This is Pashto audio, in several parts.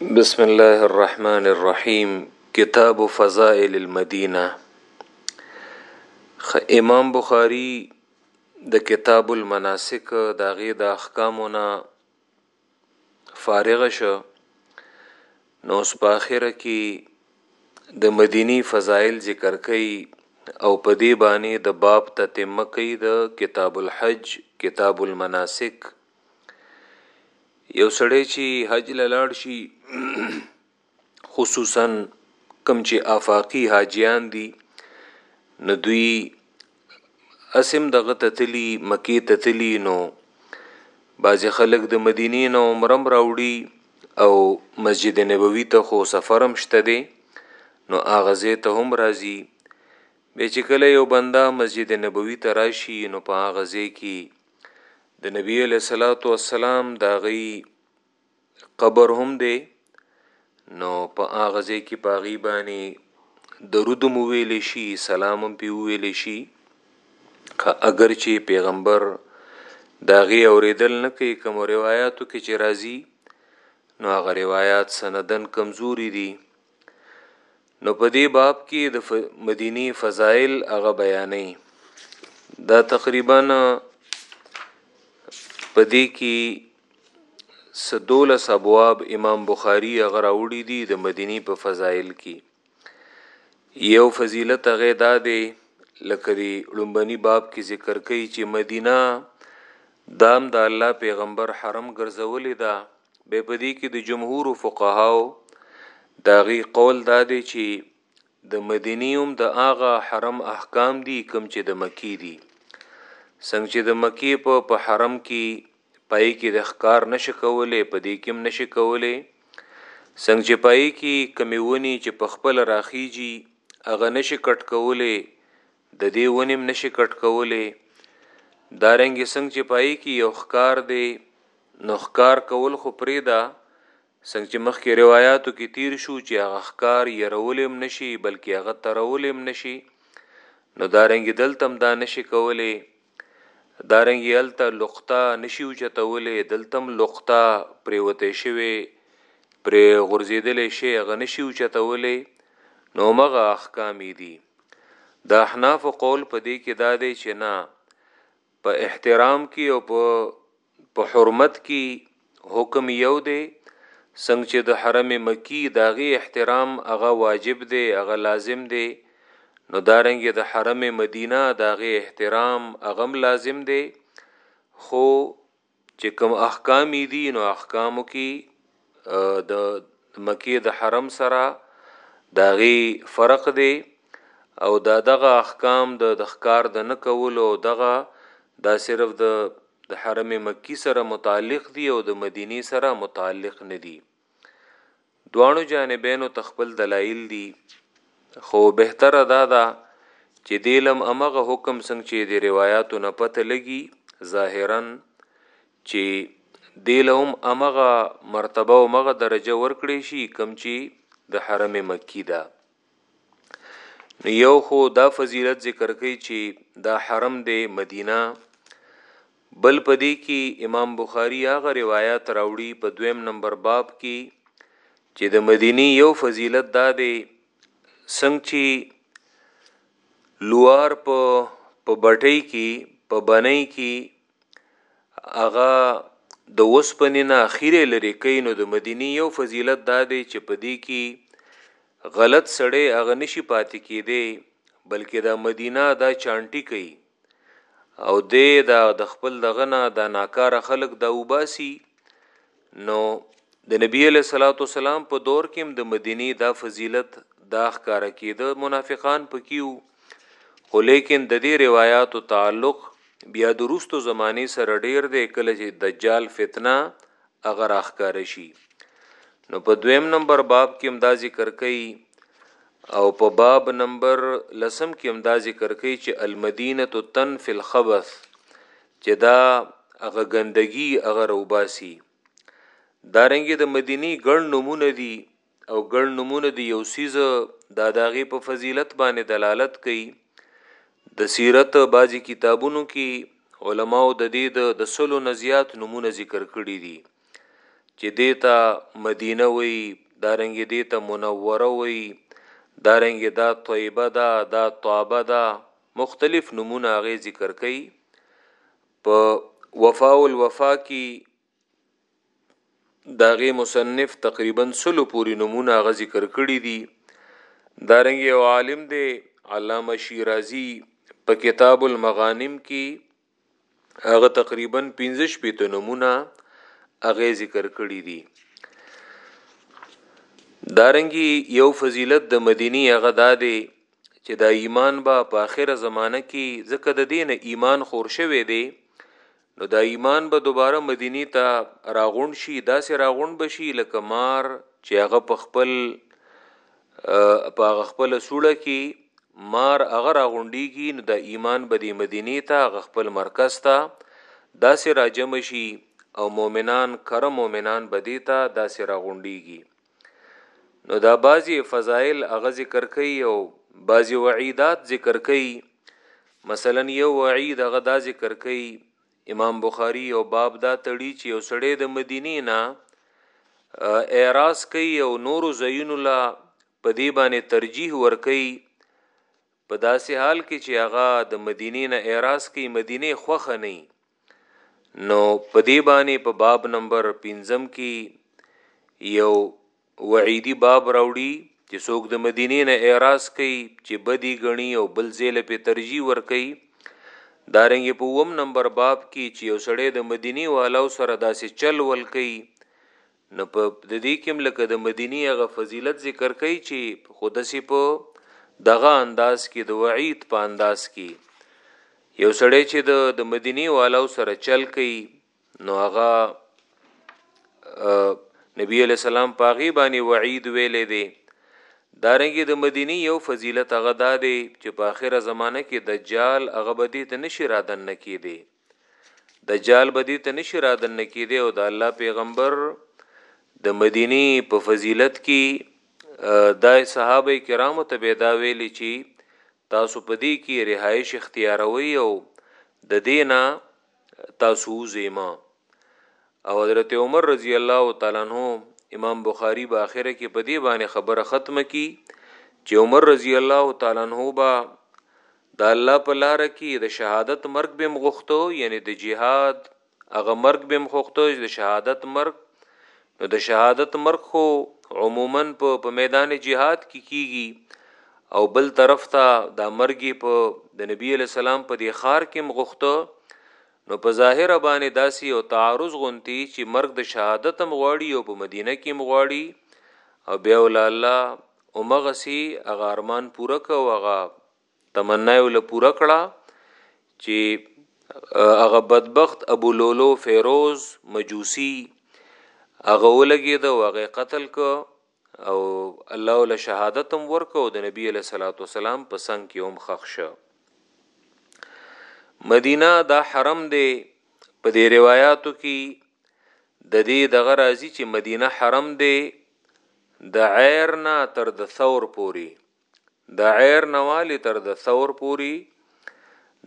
بسم الله الرحمن الرحیم کتاب فضائل المدینه امام بخاری د کتاب المناسک د غي د احکامونه فارغ شو نو اس په اخره کې د مدینی فضائل ذکر کړي او په دې باندې د باب تتمه کوي د کتاب الحج کتاب المناسک یو سړی چې حج لاړ شي خصوصا کم چې آفاقی حاجیان دي نو دوی اسم دغه تتلی مکی تتلی نو بعضی خلک د مدینې نه عمرم راوړي او مسجد نبوي ته خو سفرم شته دی نو هغه زه ته هم راځي به چې کله یو بنده مسجد نبوي ته راشي نو په هغه ځای کې د نبی علیہ الصلوۃ والسلام دا غي قبر هم دی نو په هغه ځای کې پاغي باندې درود مو ویل شي سلام هم پی ویل شي که اگر چې پیغمبر دا غي اوریدل نه کوي کوم روایتو کې چې راځي نو هغه روایت سندن کمزوري دي نو په دې باب کې د مدینی فضائل هغه بیانې دا تقریبا په دې کې سدول ابواب امام بخاری هغه راوړي دي د مدینی په فضائل کې یو فضیلت هغه دا دی لکه دی لومبني باب کې ذکر کوي چې مدینه دام د دا الله پیغمبر حرم ګرځولې ده دا به پدې کې د جمهور فقهاو داغي قول دا دی چې د مدینیوم د آغا حرم احکام دي کم چې د مکی دي څنګه چې د مکی په په حرم کې پای کې د ښکار نشه کولې په دې کې نشه کولې څنګه چې پای کې کمیونی چې په خپل راخیږي اغه نشه کټ کولې ددې ونې هم نشي کټ کولی دارنګې څنګه چې پای کې یو ښکار دی نو ښکار کول خو پریدا څنګه چې مخکې روایتو کې تیر شو چې هغه ښکار يرول هم نشي بلکې هغه ترول هم نشي نو دارنګې دلتم دا نشي کولی دارنګه هلته لقطه نشي اوچتولې دلته هم لقطه پریوتې شوې پرې غورځېدلې شي هغه نشي اوچتولې نو مغه احکامې دي د احناف قول په دې کې دا دی چې نه په احترام کې او په په حرمت کی حکم یو دی څنګ چه د حرم مکی داغی احترام هغه واجب دی هغه لازم دی نو دارنګه د حرم مدینه داغی احترام هغم لازم دی خو چه کوم احکامی دی نو احکامو کی د مکې د حرم سره د هغې فرق دی او دا دغه احکام د دخکار د نه کولو او دغه دا صرف د د حرم مکی سره متعلق دی او د مدینی سره متعلق نه دی دوانو جانبینو تخپل دلایل دی خو بهتره دا ده چې دیلم امغه حکم څنګه چې د روایتو نه پته لګي ظاهرا چي دې له هم همغه مرتبه او همغه درجه ورکړې شي کوم چي د حرم مکي ده نو يو خو دا فضيلت ذکر کوي چي دا حرم دې مدينه بل پدې کي امام بخاري هغه روايات راوړي په دويم نمبر باب کي چي د مديني يو فضيلت دا دې څنګه چي لوار په په بټي کي په بني کي هغه د وسپنې نه خیره لري کوي نو د مدینی یو فضیلت دا دی چې په دې کې غلط سړی هغه نشي پاتې کېدی بلکې دا مدینه دا چانټي کوي او دې دا د خپل دغه نه دا ناکاره خلک دا وباسي نو د نبی علیہ الصلوۃ والسلام په دور کې د مدینی دا فضیلت دا ښکار کېده منافقان پکیو خو لیکن د دې روایت او تعلق بیا د روستو زمانی سره ډیر دی کله چې دجال فتنه اگر اخکار شي نو په دویم نمبر باب کې هم دا ذکر کړي او په باب نمبر لسم کې هم دا ذکر کړي چې المدینه تنفل خبث چې دا هغه ګندګي هغه روباسي دارنګي د مدینی ګڼ نمونه دي او ګڼ نمونه دی یو سیز دا داغه په فضیلت باندې دلالت کوي د سیرت بعضی کتابونو کې علماو د دې د سلو نزیات نمونه ذکر کړی دي چې دیتا مدینه وی دارنګ دیتا منوره وی دارنګ دا طیبه دا دا طابه دا مختلف نمونه هغه ذکر کوي په وفاء الوفا کې داغه مصنف تقریبا سلو پوری نمونه غ ذکر کړی دي دارنګ یو عالم دی علامه شیرازی په کتاب المغانم کې هغه تقریبا پنځه شپېته نمونه هغه ذکر کړی دي دارنګي یو فضیلت د مدینی هغه دادې چې دا ایمان با په آخره زمانه کې ځکه د دین ایمان خور شوی دی نو دا ایمان به دوباره مدینی ته راغون شي داسې راغون بشي لکه مار چې هغه په خپل په هغه خپل سوړه کې مار هغه راغونډیږي نو د ایمان به د مدینه ته هغه خپل مرکز ته داسې راجم شي او مؤمنان کر مؤمنان به دې ته داسې راغونډیږي نو دا بعضی فضائل هغه ذکر کوي او بعضی وعیدات ذکر کوي مثلا یو وعید هغه دا ذکر کوي امام بخاری یو باب دا تړي چې یو سړی د مدینې نه اعراض کوي او نورو ځایونو لا په دې باندې ترجیح ور کوي په داسې حال کې چې هغه د مدینې نه اعراض کوي مدینه خوخه نه نو په دې باندې په باب نمبر 15 کې یو وعیدی باب راوړي چې څوک د مدینې نه اعراض کوي چې بدی غني او بل ځله په ترجیح ور کوي دارنګ په وم نمبر باب کې چې یو سړی د مدینی والاو سره داسې چل ول کوي نو په د دې کې لکه د مدینی هغه فضیلت ذکر کوي چې خودسی په دغه انداز کې د وعید په انداز کې یو سړی چې د مدینی والاو سره چل کوي نو هغه نبی علیہ السلام پاغي باندې وعید ویلې دی دارنګي د مدینی یو فضیلت هغه دا دی چې په اخره زمانه کې دجال هغه بدی ته نشی رادن نکی دی دجال بدی ته نشی رادن نکی دی او د الله پیغمبر د مدینی په فضیلت کې دای صحابه کرامو ته به دا ویلي چې تاسو په دې کې رهایش اختیاروي او د دینه تاسو زیما او حضرت عمر رضی الله تعالی عنہ امام بخاری با اخره کې په دې باندې خبره ختمه کی چې عمر رضی الله تعالی عنہ با د الله په لار کې د شهادت مرګ بهم غوښتو یعنی د جهاد هغه مرګ بهم غوښتو د شهادت مرګ نو د شهادت مرګ خو عموماً په په میدان جهاد کې کیږي او بل طرف ته دا مرګ په د نبی علی سلام په دی خار کې مغخته نو په ظاهر باندې داسي او تعارض غونتی چې مرګ د شهادت هم غواړي او په مدینه کې هم غواړي او بیا ول الله اومغه سي اغه ارمان پوره کو هغه تمنا یې له پوره کړه چې هغه بدبخت ابو لولو فیروز مجوسی هغه ولګید او هغه قتل کو او الله ول شهادت هم ورکو د نبی علیہ الصلوۃ والسلام په څنګ کې هم خخ شو مدینه دا حرم دی په دې روایتو کې د دې دغه راځي چې مدینه حرم دی د عیر نه تر د ثور پوري د عير نه والې تر د ثور پوري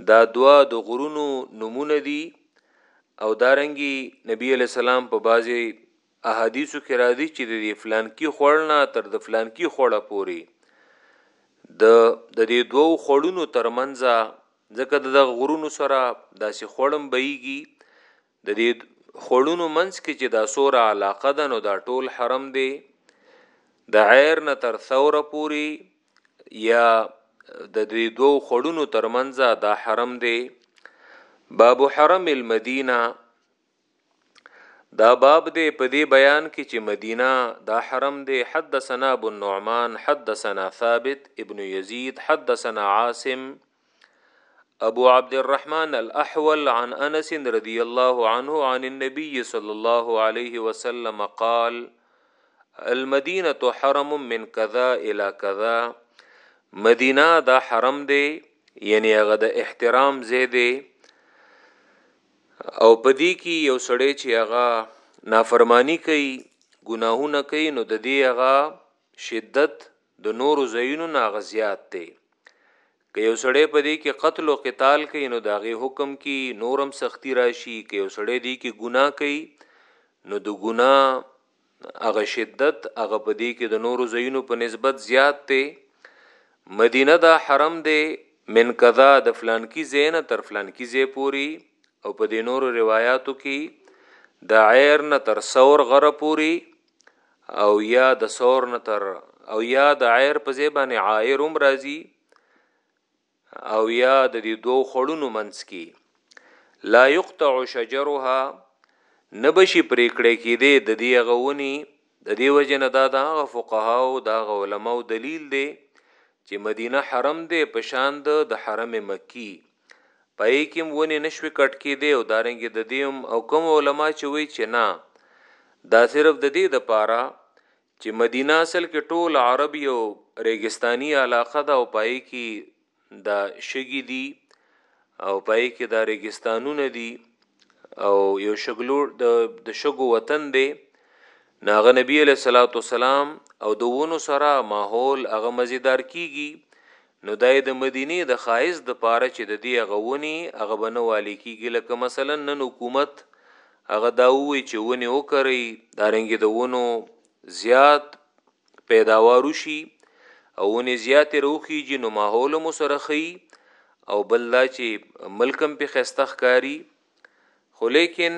دا دوا د غرونو نمونه دي او دارنګي نبی علی السلام په بازي احادیثو کې راځي چې د دې فلانکی خړلنا تر د فلانکی خړه پوري د د دې دوو خړونو ترمنځه ځکه د غرونو سره داسې خړم بېږي د دې خوړونو منځ کې چې دا سوره علاقه ده نو دا ټول حرم دی د عیر نه تر ثور پوری یا د دې دوو خړونو ترمنځ دا حرم دی باب حرم المدینه دا باب دی په دې بیان کې چې مدینه دا حرم دی حدثنا ابو النعمان حدثنا ثابت ابن یزید حدثنا عاصم ابو عبد الرحمن الاحول عن انس رضی الله عنه عن النبي صلى الله عليه وسلم قال المدينه حرم من كذا الى كذا مدینه دا حرم دی یعنی هغه د احترام زیده او پدی کی یو سړی چې هغه نافرمانی کوي ګناهونه کوي نو د دې هغه شدت د نورو ځایونو نه هغه زیات دی که یو سړی په دې کې قتل او قتال کوي نو دا غي حکم کې نورم سختی راشي که یو سړی دې کې ګناه کوي نو د ګناه هغه شدت هغه په دې کې د نورو ځایونو په نسبت زیات دی مدینه دا حرم دی من کذا د فلانکی زین تر فلانکی زی پوری او په دې نورو روایتو کې د عیر نه تر ثور غره پوری او یا د سور نه تر او یا د عیر په ځای باندې عائر هم راځي او یا د دې دوو خړونو منځ کې لا یقطع شجرها نبشي پریکړې کې دې د دې غونی د دې وجنه دا د هغه فقها او د هغه علما او دلیل دی چې مدینه حرم دی پشان د حرم مکی په یی کیم ونی نشوی کټ کیدی او دارنګه ددی هم او کوم علماء چه وی چه نه دا صرف ددی دپاره چه مدینه اصل کی ټول عرب یو ریګستانی علاقه ده او پای کی دا شګی دی او پای کی دا ریګستانونه دی او یو شګلور د شګو وطن دی ناغه نبی علیه الصلاۃ والسلام او د ونو سره ماحول هغه مزیدار کیږي نو دا یې د مدینې د ښایست د پاره چې د دې هغه ونې هغه به نه والې کیږي لکه مثلا نن حکومت هغه دا ووی چې ونې وکرئ دارنګې د ونو زیات پیداوار وشي او ونې زیاتې روخیږي نو ماحول مو سره خي او بل دا چې ملکم په خسته ښکاری خو لیکن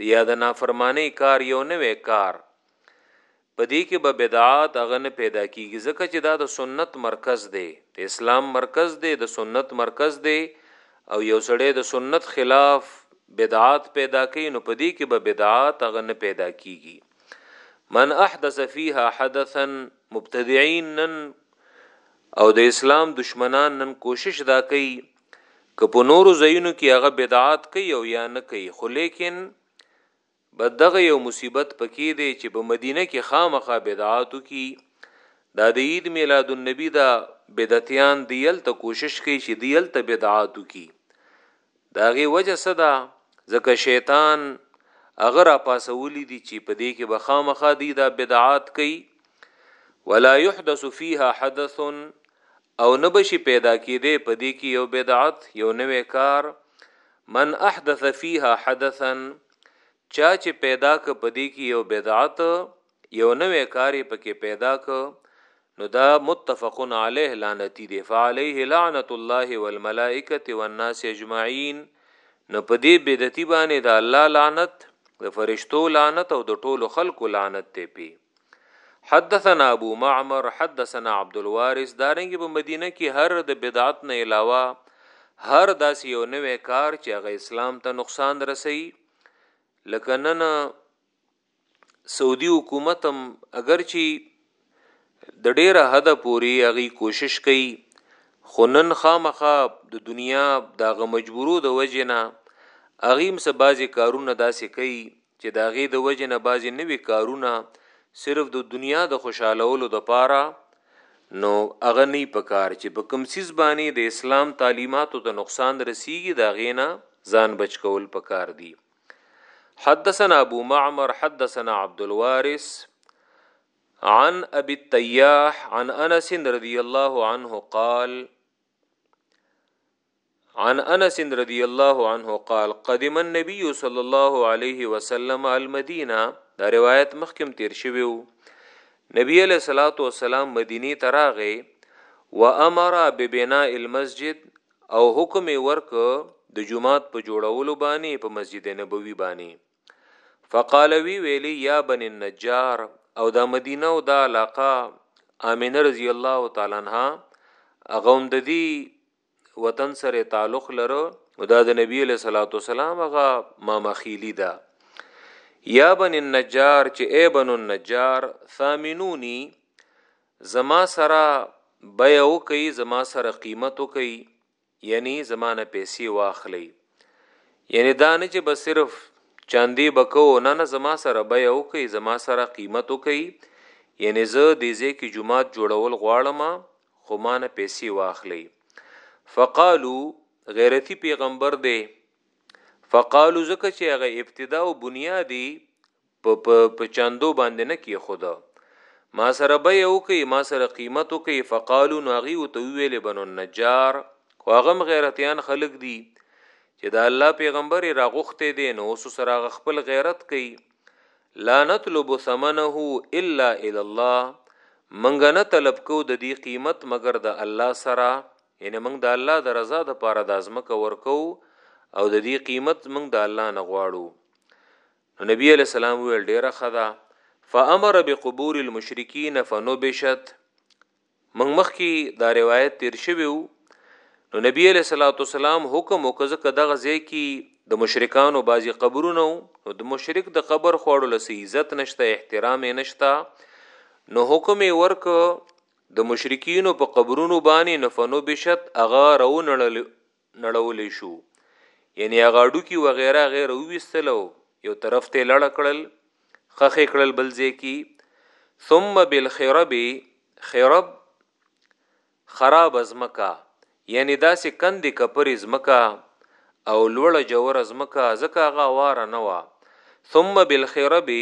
د یا د نافرمانی کار یو نوې کار په دې کې به بدعات هغه نه پیدا کیږي ځکه چې دا د سنت مرکز دی د اسلام مرکز دی د سنت مرکز دی او یو سړی د سنت خلاف بدعات پیدا کوي نو په دې کې به بدعات هغه نه پیدا کیږي من احدث فیها حدثا مبتدعين نن او د اسلام دشمنان نن کوشش دا کوي که په نورو ځایونو کې هغه بدعات کوي او یا نه کوي خو لیکن بد دغه یو مصیبت پکې دی چې په مدینه کې خامخا بدعاتو کی دا د عید میلاد النبی دا بدعتیان دیل ته کوشش کوي چې دیل ته بدعاتو کی داغه وجه صدا ځکه شیطان اگر اپاسولی دي چې په دې کې بخامخا دی دا بدعات کوي ولا يحدث فيها حدث او نبشي پیدا کیده په دې کې یو بدعت یو نوې کار من احدث فيها حدثا چا چې پیدا ک په دې کې یو بدعت یو نوې کاری پکې پیدا ک نو دا متفقن علیه لعنتی دی فعليه لعنت الله والملائکه والناس اجمعين نو په دې بدعتي باندې د الله لعنت د فرشتو لعنت او د ټولو خلکو لعنت ته پی حدثنا ابو معمر حدثنا عبد الوارث دارنګ په مدینه کې هر د بدعت نه علاوه هر داس یو نوې کار چې هغه اسلام ته نقصان رسي لکه نن سعودي حکومت هم اگر چې د ډیره حد پوري هغه کوشش کوي خونن خامخه د دنیا دغه مجبورو د وجنه اغیم سبازي کارونه داسې کوي چې د هغې د وجې نه بعضې نوې کارونه صرف د دنیا د خوشحالولو د پاره نو هغه نه په کار چې په کوم سیز باندې د اسلام تعلیماتو ته نقصان رسیږي دا غینا ځان بچ کول په کار دی حدثنا ابو معمر حدثنا عبد الوارث عن ابي التياح عن انس رضي الله عنه قال عن انس رضی الله عنه قال قدم النبي صلی الله علیه وسلم المدینه دا روایت مخکم تیر شوی وو نبی علیہ الصلوۃ والسلام مدینی تراغه و امر ببناء المسجد او حکم ورک د جمعات په جوړولو باندې په مسجد نبوي باندې فقال وی ویلی یا بن النجار او دا مدینه او دا علاقه امینه رضی الله تعالی عنها هغه هم د دې وطن سره تعلق لرو او دا د نبی له صلوات والسلام هغه ماما خیلی ده یا بن النجار چې ای بن النجار ثامنونی زما سره بیا وکي زما سره قیمت وکي یعنی زما نه پیسی واخلی یعنی دا نه چې به صرف چاندی بکو نه نه زما سره بیا او کوي زما سره قیمت او کوي یعنی زه د زی کی جمعات جوړول غواړم خو ما نه پیسی واخلی فقالو غیرتی پیغمبر دی فقالو زکه چې هغه ابتدا او بنیادی په په په چاندو باندې نه کېښوده ما سره بیه وکړي ما سره قیمت وکړي فقالو نو هغوی ورته وویلې بنو النجار خو هغه هم غیرتیان خلک دي چې د الله پیغمبر یې راغوښتی دی نو اوس سره هغه خپل غیرت کوي لا نطلب ثمنه الا الی الله منګ نه طلب کو د دې قیمت مګر د الله سره یعنی منګ د الله د رضا د پاره د ازمکه ورکو او د دې قیمت منګ د الله نه غواړو نو نبی علیه السلام ویل ډیره ښه ده فامر بقبور المشرکین فنبشت موږ مخکې دا روایت تیر شوی وو نو نبی علیه الصلاۃ والسلام حکم وکړ ځکه دغه ځای کې د مشرکانو بعضی قبرونه نو د مشرک د قبر خوړو لسې عزت نشته احترام نشته نو حکم یې ورک د مشرکینو په قبرونو باندې نفنو بشت اغا رونړل نړولی شو یعنی هغه اډوکی وغیره غیر وویستل او یو طرف ته لړ کړل خخې کړل بل ځای کی ثم بالخرب خرب خراب ازمکا یعنی داسې کندې کپر ازمکا او لوړه جوور ازمکا ځکه هغه واره نه وا ثم بالخرب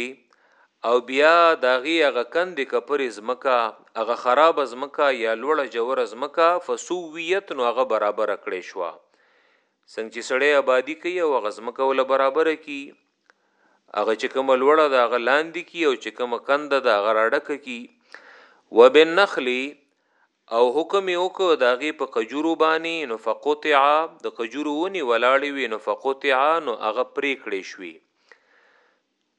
او بیا د هغې هغه کندې کپرې ځمکه، هغه خرابه ځمکه یا لوړه ژوره ځمکه، فسویت، نو هغه برابره کړې شوه، څنګه چې سړی ابادي کوي او هغه ځمکه ورله برابره کړي، هغه چې کومه لوړه ده هغه لاندې کړي او چې کومه کنده ده هغه راډکه کړي، وبالنخل او حکم یې وکړ د هغې په کجورو باندې نو فقطع د کجورو ونې ولاړې وې نو فقطع نو هغه پرې کړې شوې.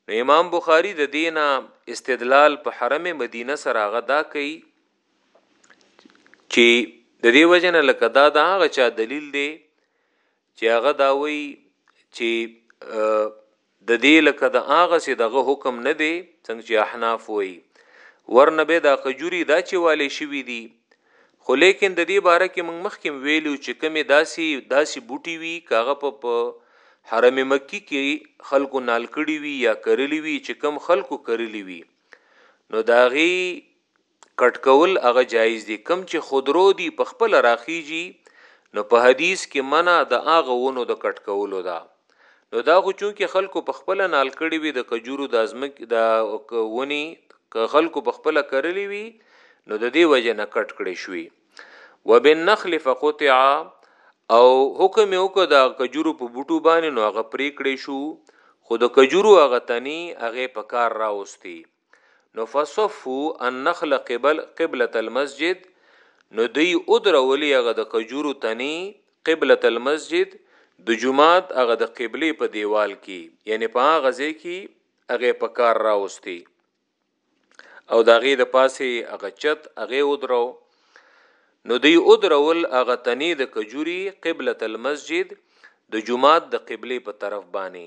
نو امام بخاری د دې نه استدلال په حرم مدینه سره هغه دا کوي چې د دې وجه نه لکه دا د هغه چا دلیل دی چې هغه دا وایي چې د دې لکه د هغه سي دغه حکم نه دی څنګه چې احناف وایي ورنه به دا قجوري دا چې والي شوي دي خو لیکن د دې باره کې موږ مخکې ویلو چې کومې داسې داسې بوټي وي کاغه په په حرم مکی کې خلکو نال کړي وي یا کرلی وي چې کم خلکو کرلی وي نو داغي کټکول هغه جایز دي کم چې خودرو دي په خپل راخیږي نو په حدیث کې منع د هغه ونو د کټکولو ده نو دا خو چون کې خلکو په خپل نال کړی وي د کجورو د ازمک د ونی خلکو په خپل کرلی وي نو د دې وجه نه کټ کړی شوی وبالنخل فقطع او حکم یو کو د کجورو په بوټو باندې نو هغه پرې کړی شو خو د کجورو هغه تنی هغه په کار راوستي نو فصفو النخل قبل قبلة المسجد نو دی ادرولی هغه د کجورو تنی قبلة المسجد د جمعات هغه د قبله په دیوال کې یعنی په هغه ځای کې هغه په کار راوستي او دا غي د پاسه هغه چت هغه ودرو نو دی ودرول هغه تنی د کجوري قبله المسجد د جمعات د قبله په طرف باندې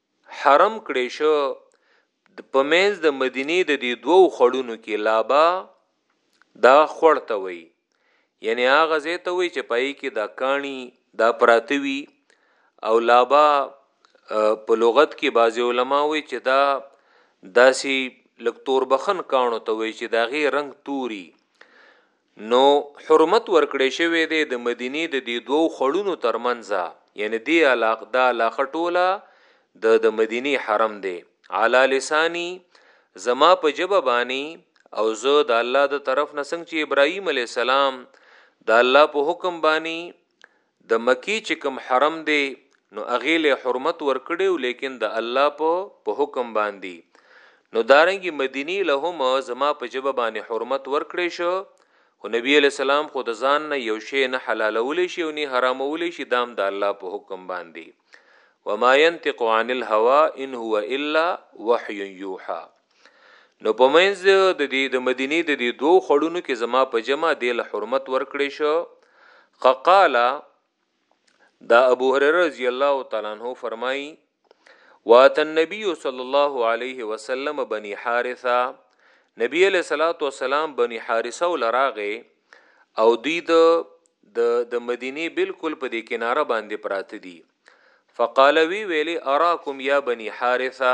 حرم کړی شو په مینځ د مدینه د دې دوو خړونو کې لابا دا خړ ته وي یعنی هغه زه ته وي چې پای کې دا کانی دا پراته وي او لابا په لغت کې بعضی علما وي چې دا داسي لکتور بخن کانو ته وي چې دا غي رنگ توري نو حرمت ورکړی شوی دی د مدینې د دې دوو خړونو ترمنځ یعنی دې علاق دا علاقه ټوله د د مدینې حرم دی علی لسانی زما په جبه بانی او زه د الله د طرف نه څنګه چې ابراهیم علی السلام د الله په حکم بانی د مکی چی کوم حرم دی نو هغی له حرمت ورکړی او لیکن د الله په په حکم باندی نو دارنګی مدینی له هم زما په جبه باندې حرمت ورکړی شو او نبی علی السلام خو د ځان نه یو شی نه حلالول شي او نه حرامول شي دام د الله په حکم باندې وما ينطق عن الهوى ان هو الا وحي يوحى نو په منځ د دې د مدینه د دې دوو خړونو کې زما په جمع د له حرمت ورکړې شو ققالا دا ابو هريره رضی الله تعالی عنہ فرمایي وات النبي صلی الله علیه وسلم بني حارثه نبی علیہ الصلوۃ والسلام بني حارثه ولراغه او دوی د د مدینه بالکل په دې کناره باندې پراته دي فقالوی ویلی اراکم یا بني حارثه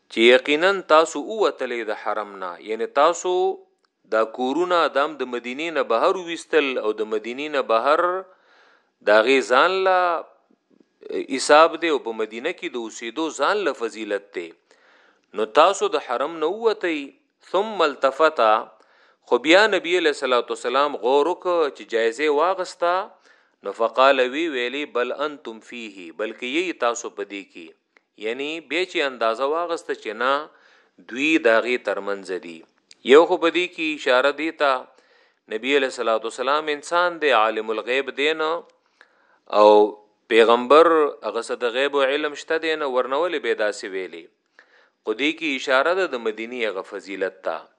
چې یقینا تاسو ووتلې د حرم نه یعنې تاسو دا کورونه دام د مدینې نه بهر وویستل او د مدینې نه بهر دا غي ځان لا حساب دی او په مدینه کې د اوسېدو ځان له فضیلت دی نو تاسو د حرم نه ووتئ ثم التفت خو بیا نبی له صلوات والسلام غور وک چې جایزه واغستا نو فقال وی ویلی بل انتم فيه بلکې یی تاسو پدې کې یعنی به چې اندازه واغسته چې نه دوی داغي ترمنځ دي یو خو بدی کی اشاره دی تا نبی علیہ الصلوۃ والسلام انسان دی عالم الغیب دین او پیغمبر هغه صد غیب او علم شته دین ورنول به داسې ویلی خو دی کی اشاره ده د مدینی هغه فضیلت تا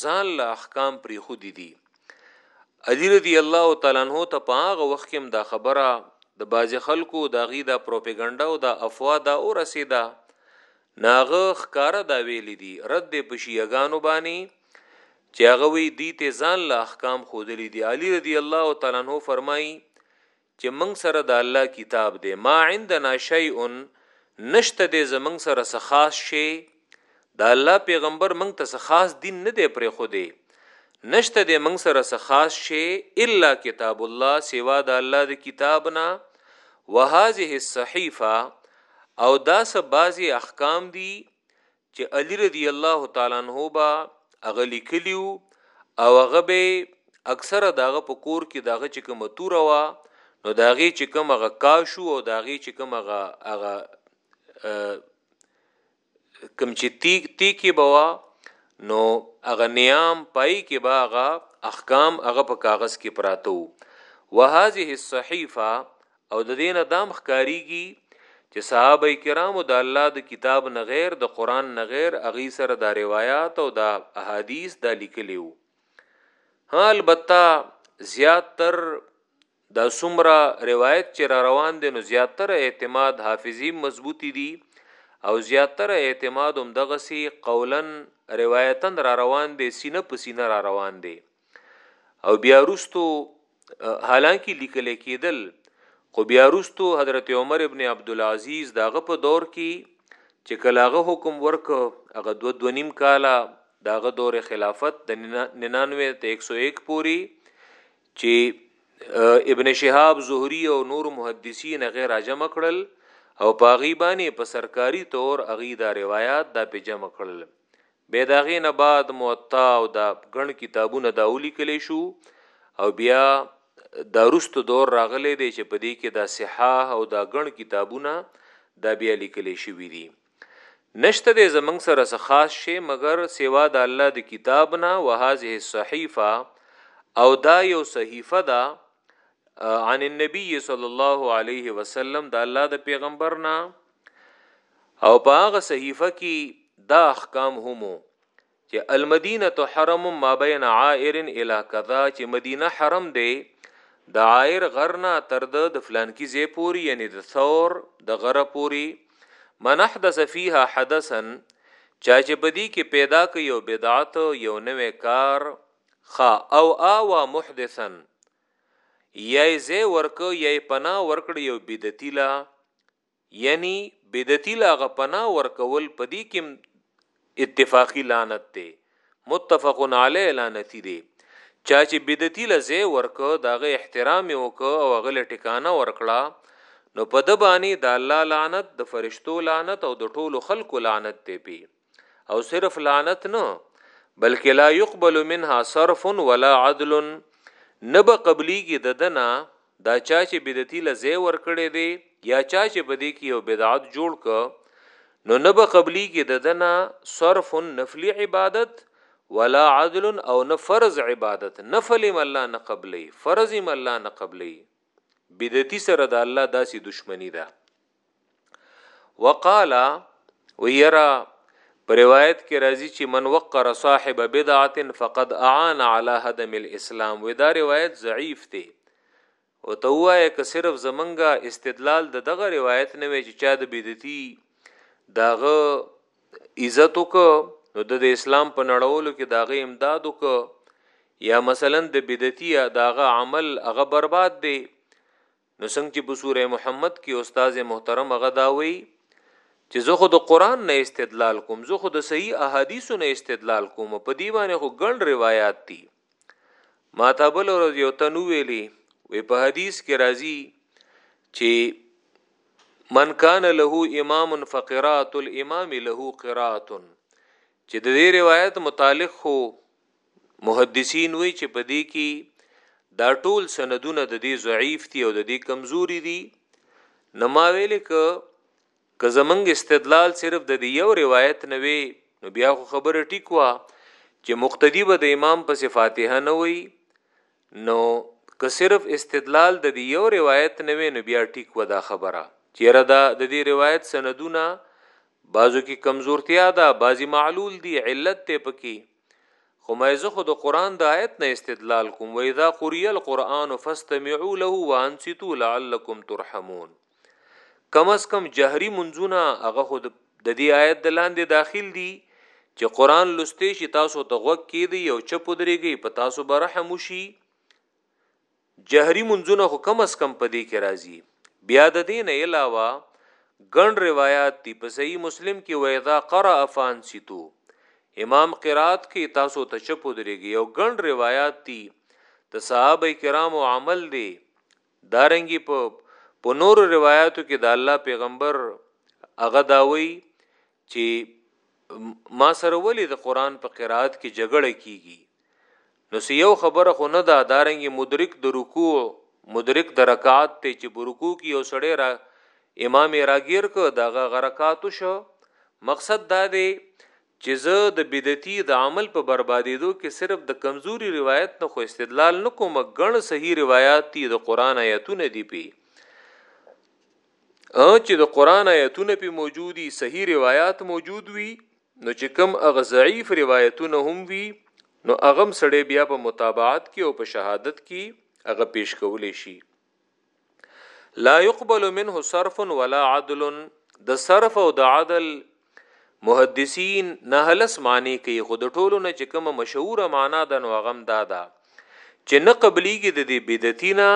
ځان له احکام پریخودي دي علي رضی الله تعالی عنہ ته په هغه وخت کې دا خبره د باز خلکو دا غي دا پروپاګاندا او دا افوا دا او رسیدا ناغه خکاره دا ویل دي رد په شیعاګانو باندې چې هغه وی دي ته ځان له احکام خودلې دي علي رضی الله تعالی عنہ فرمایي چې موږ سره د الله کتاب دی، ما عندنا شیء، نشته دی زموږ سره څه خاص شی، د الله پیغمبر موږ ته څه خاص دین نه دی پرېښودی، نشته دی موږ سره څه خاص شی الا کتاب الله سوا د الله د کتاب نه، وهذه الصحیفه او دا څه بعضې احکام دي چې علی رضی الله تعالی عنہ با هغه لیکلی او هغه به اکثره داغه په کور کې داغه چې کومه توره وا نو داغه چې کومه کاشو او داغه چې کومه هغه کم چې تیک تیکي بوا نو هغه نیام پای کې باغه احکام هغه په کاغذ کې پراته وو وهذه الصحیفه او د دې نه دام ښکاریږي چې صحابه کرامو د الله د کتاب نه غیر د قران نه غیر اغي سره دا روایات او دا احادیث دا لیکلی وو ها البته زیات تر دا سمره روایت چې را روان دي نو زیات تر اعتماد حافظي مضبوطی دي او زیات تر اعتماد هم دغه سي قولن روایتن را روان دي سینه په سینه را روان دي او بیا رستو حالانکه لیکل کېدل خو بیا رستو حضرت عمر ابن عبد العزيز داغه په دور کې چې کلاغه حکم ورک هغه دو دو نیم کاله داغه دور خلافت د 99 ته 101 پوری چې ابن شهاب زهری او نور محدثین غیر اجم کړل او پاغي باندې په سرکاري تور اغي دا روایت دا په جمع کړل بیا د هغې نه بعد معطا او دا ګڼ کتابونه دا ولیکلی شو او بیا دا رستو دور راغلی دی چې په دې کې دا صحاح او دا ګڼ کتابونه دا بیا لیکلی شوي دي نشته د زمنګ سره څه خاص شي مګر سیوا د الله د کتاب نه وهذه الصحیفه او دا یو صحیفه ده عن النبي صلی الله علیه وسلم د الله د پیغمبر نه او په هغه صحیفه کې دا احکام هم چې المدینه حرم ما بین عائر الی کذا چې مدینه حرم دی د عائر غرنا تر د فلان کی زی پوری یعنی د ثور د غره پوری من احدث فیها حدثا چا چې بدی کې پیدا ک یو بدعت یو نوې کار خا او اوا محدثا یای زی ورک یای پنا ورکړ یو بدعتی لا یعنی بدعتی له هغه پناه ورکول په دې کې هم اتفاقی لعنت دی متفق علیه لعنتی دی چا چې بدعتی له ځای ورکه د هغه احترام یې وکړ او هغه له ټکانه ورکړه نو په د باندې د الله لعنت د فرشتو لعنت او د ټولو خلکو لعنت دی پی او صرف لعنت نه بلکې لا يقبل منها صرف ولا عدل نب قبليږي د دنا دا چا چې بدعتي لزه ور کړې دي یا چا چې بدی کې یو بدعت جوړ ک نو نب قبليږي د دنا صرف نفلی عبادت ولا عدل او نه فرض عبادت نفل م الله نه قبلې فرض م الله نه قبلې بدعتي سره د الله داسې دشمنی ده وقال ويرا په روایت کې راځي چې من وقر صاحب بدعه فقد اعان على هدم الاسلام ودا روایت ضعیف دی او ته وایې که صرف زمنګا استدلال د دغه روایت نه وی چې چا د بدعتي داغه عزت وک نو د اسلام په نړولو کې داغه امداد وک یا مثلا د بدعتي داغه عمل هغه برباد دی نو څنګه چې په سوره محمد کې استاد محترم هغه دا وی چې زه خو د قران نه استدلال کوم زه خو د صحیح احادیثو نه استدلال کوم په دی باندې خو ګڼ روایت دي ما ته بل ورځ یو تنو ویلی وی په حدیث کې راځي چې من کان له امام فقرات الامام له قرات چې د دې روایت متعلق خو محدثین وی چې په دې کې دا ټول سندونه د دې ضعیف دي او د دې کمزوري دي نو ما ویل ک که زمنګ استدلال صرف د دې یو روایت نه وي نو بیا خو خبره ټیکوا چې مقتدی به د امام پس فاتحه نه وي نو که صرف استدلال د دې یو روایت نه وي نو بیا ټیک و دا خبره چیرې دا د دې روایت سندونه بعضو کې کمزورتیا ده بعضی معلول دي علت ته پکې خو ما زه خو د قران د آیت نه استدلال کوم و اذا قرئ القرآن فاستمعوا له وانصتوا لعلكم ترحمون کم از کم جهري منځونه هغه خو د دې آیت د لاندې داخل دي چې قران لسته شي تاسو ته غوږ کېدی او چپ درېږي په تاسو به رحم وشي جهري منځونه خو کم از کم په دې کې راځي بیا د دې نه علاوه ګڼ روایت دي په صحیح مسلم کې و اذا قرأ فانسیتو امام قرات کې تاسو ته چپ درېږي او ګڼ روایت دي د صحابه کرامو عمل دی دارنګه په په نورو روایاتو کې د الله پیغمبر هغه دا وایي چې ما سره ولې د قران په قرائت کې جګړه کیږي نو سی یو خبره خو نه دا دارنګ مدرک د رکوع مدرک د رکعات ته چې برکو کې یو سړی را امام راګیر کو دغه غرکاتو شو مقصد دا دی چې زه د بدعتي د عمل په بربادېدو کې صرف د کمزوري روایت نه خو استدلال نه کوم ګڼ صحیح روایات دي د قرآن آیتونه دي پی او چې د قران آیتونه په موجودي صحیح روایت موجود وي نو چې کم اغه ضعیف روایتونه هم وي نو اغم سړی بیا په متابعت کې او په شهادت کې اغه پیش کولې شي لا يقبل منه صرف ولا عدل د صرف او د عدل محدثین نه هلس معنی کوي خود ټولو نه چې کومه مشهوره معنا ده نو غم دا ده چې نه قبليږي د دې بدعتینا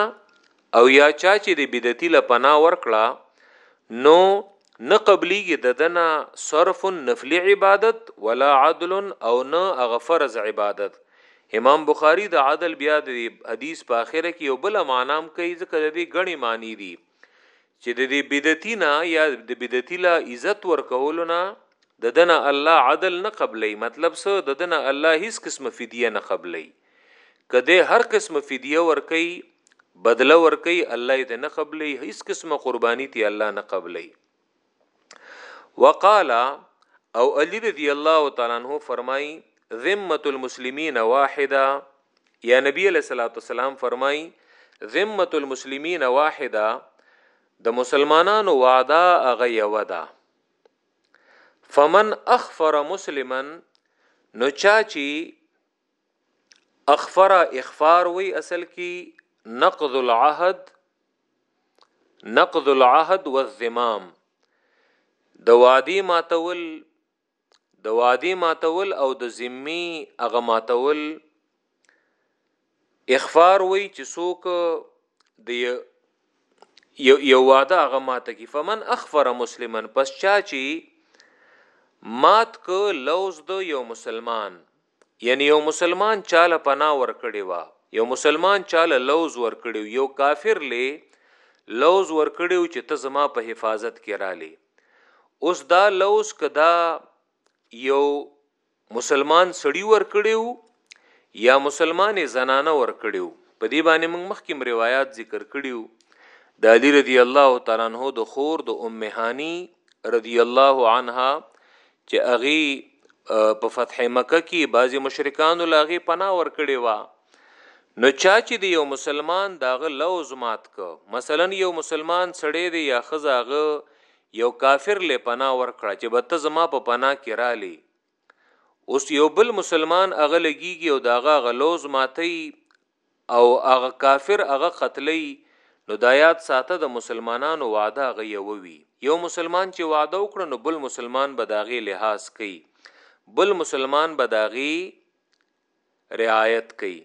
او یا چا چې د بدعتي لپنا ورکړه نو نه قبليږي ددنه صرف نفلی عبادت ولا عدل او نه هغه فرض عبادت امام بخاری د عدل بیا د حدیث په اخره کې یو بل معنام کوي ځکه د دې غني معنی دي چې د دې بدعتي نه یا د بدعتي لا عزت ورکول نه د دنه الله عدل نه قبلې مطلب څه د دنه الله هیڅ قسمه فدیه نه قبلې که دی هر قسم فدیه ورکي بدله ورکي الله یې نه قبلې هیڅ قسم قرباني تی الله نه قبلې وقال او علی رضی الله تعالی عنہ فرمای ذمه المسلمین واحده یا نبی علیہ الصلوۃ والسلام فرمای ذمه المسلمین واحده د مسلمانانو وعده هغه یو ده فمن اخفر مسلمن نو چا چې اخفر اخفار وی اصل کی نقض العهد نقض العهد والذمام د وادي ماتول د وادي ماتول او د ذمی هغه ماتول اخفار وی چې څوک د یو یو واده هغه ماته کی فمن اخفر مسلمن پس چا چی مات ک لوز د یو مسلمان یعنی یو مسلمان چاله پنا ور کړی وا یو مسلمان چاله لوز ور کړی یو کافر له لوز ور کړی چې ته زما په حفاظت کې را لې اوس دا لوز کدا یو مسلمان سړی ور کړیو یا مسلمانې زنانه ور کړیو په دې باندې موږ مخکې روایت ذکر کړیو د علی رضی الله تعالی عنہ د خور د ام هانی رضی الله عنها چې اغي په فتح مکه کې بعضی مشرکان لاغي پناه ور کړی و نو چا چې د یو مسلمان داغه لوز مات ک مثلا یو مسلمان سړی دی یا خزاغه یو کافر له پناه ورکړه چې به ته زما په پناه کې رالی اوس یو بل مسلمان هغه لګیږي او داغه غلوز ماتي او هغه کافر هغه قتلي نو د آیات ساته د مسلمانانو وعده هغه یووي یو مسلمان چې وعده وکړ نو بل مسلمان به داغه لحاظ کوي بل مسلمان به داغه رعایت کوي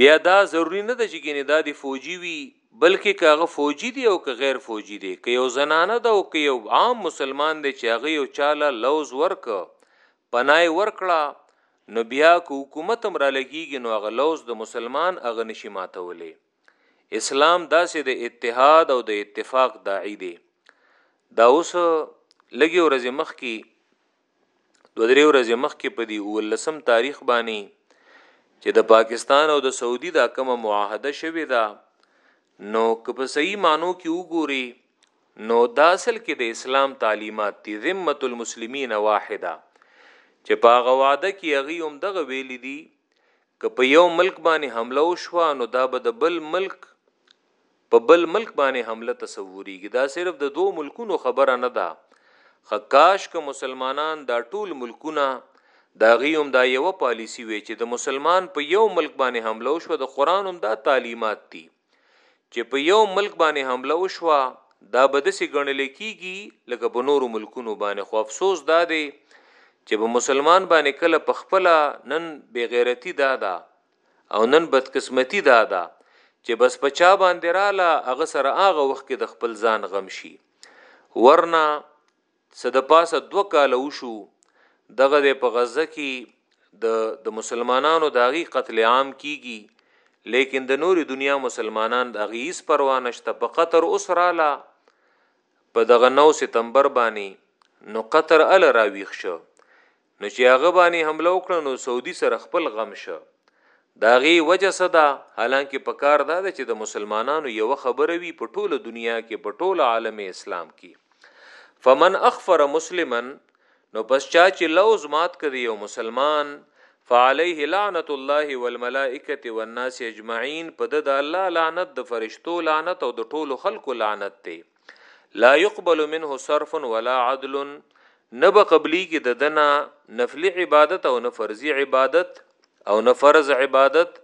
بیا دا ضروری نه ده چې ګینه دا دی فوجي وي بلکې کاغه فوجي دی او که غیر فوجي دی که یو زنانه ده او که یو عام مسلمان دی چې هغه یو چاله لوز ورک پنای ورکړه نو بیا که حکومت هم را لګیږي نو هغه لوز د مسلمان هغه نشي ماتولې اسلام داسې د اتحاد او د اتفاق داعی دی دا اوس لګي ورځې مخکې دوه درې ورځې مخکې په دې اوولسم تاریخ باندې چې د پاکستان او د سعودي دا کومه معاهده شوې ده نو که په صحیح معنو کې وګوري نو دا اصل کې د اسلام تعلیمات دي ذمت المسلمین واحده چې په هغه وعده کې هغه هم دغه ویل دي که په یو ملک باندې حمله وشوه نو دا به د بل ملک په بل ملک باندې حمله تصوریږي دا صرف د دوه ملکونو خبره نه ده خه کاش که مسلمانان دا ټول ملکونه دا غیوم دا یو پالیسی وی چې د مسلمان په یو ملک باندې حمله وشو د قران هم دا تعلیمات دي چې په یو ملک باندې حمله وشو دا به د سې ګڼل کیږي لکه په نورو ملکونو باندې خو افسوس دا دی چې په مسلمان باندې کله په خپل نن بغیرتی دا ده او نن بدقسمتی دا ده چې بس په چا باندې رااله هغه سره هغه وخت کې د خپل ځان غم شي ورنه صد پاسه دو کال وشو دغه د په غزه کې د د مسلمانانو داغي قتل عام کیږي لیکن د نوري دنیا مسلمانان د غیس پروا نشته په قطر اسراله په دغه 9 سپتمبر باندې نو قطر ال راویښ شو نو چې هغه باندې حمله وکړه نو سعودي سره خپل غم شه داغي وجه صدا حالانکه په کار دا ده چې د مسلمانانو یو خبره وي په ټوله دنیا کې په ټوله عالم اسلام کې فمن اخفر مسلما نو پس چا چې لوز مات کړي یو مسلمان فعليه لعنت الله والملائکه والناس اجمعين په د الله لعنت د فرشتو لعنت او د ټولو خلکو لعنت ته لا يقبل منه صرف ولا عدل نه به قبلی کې د دنا نفلی عبادت او نه فرضی عبادت او نه فرض عبادت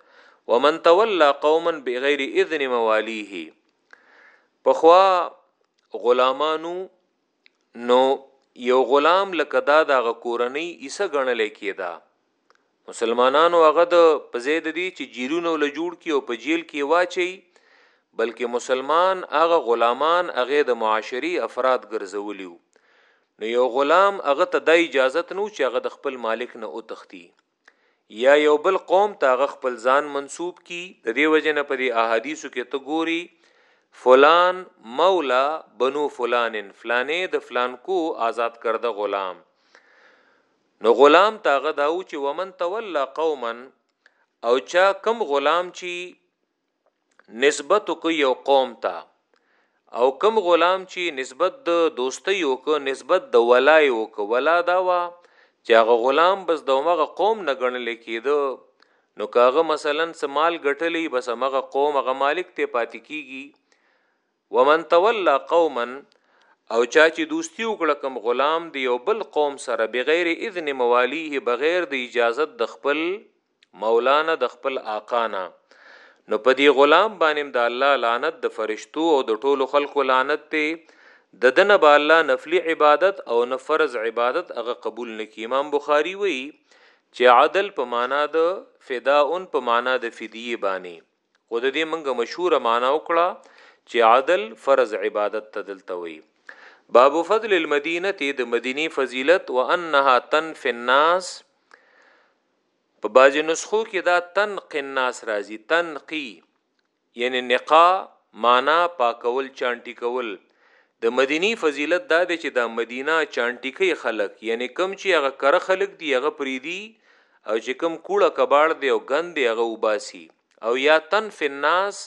ومن تولى قوما بغیر اذن موالیه پخوا غلامانو نو یو غلام لکه دا د کورنۍ ایسه غنل کېدا مسلمانانو هغه د په زید دی چې جیلونه ول جوړ کی او په جیل کې واچي بلکې مسلمان هغه غلامان هغه د معاشري افراد ګرځولیو نو یو غلام هغه ته د اجازه نو چې هغه د خپل مالک نه او تختی یا یو بل قوم ته هغه خپل ځان منسوب کی د دې وجنه په دې احادیثو کې ته ګوري فلان مولا بنو فلان فلانه د فلان کو آزاد کرده غلام نو غلام تاغه داو چې ومن تولا قوما او چا کم غلام چی نسبت کو یو قوم تا او کم غلام چی نسبت د دوستی او کو نسبت د ولای او کو ولا دا وا چې هغه غلام بس دومغه قوم نه غنل کېده نو کاغه مثلا سمال غټلی بس هغه قوم هغه مالک ته پاتې کیږي ومن تولى قوما او چا چې دوستی وکړه کوم غلام دی او بل قوم سره بغیر اذن موالیه بغیر د اجازت د خپل مولانا د خپل آقا نه نو په دې غلام باندې د الله لعنت د فرشتو او د ټولو خلکو لعنت ته د دنه با الله نفلی عبادت او نه فرض عبادت هغه قبول نکي امام بخاری وی چې عدل په معنا د فداء په معنا د فدیه باندې خو د دې منګه مشهوره معنا وکړه چې عدل فرض عبادت ته دلته وي باب فضل المدینه ته د مدینی فضیلت وانها تنفی الناس په باج نسخو کې دا تنقی الناس راځي تنقی یعنی نقا معنا پاکول چانټی کول د مدینی فضیلت دا دی چې دا مدینه چانټی کوي خلک یعنی کم چې هغه کر خلک دی هغه پریدي او چې کوم کوړه کباړ دی او ګند دی هغه وباسي او یا تنف الناس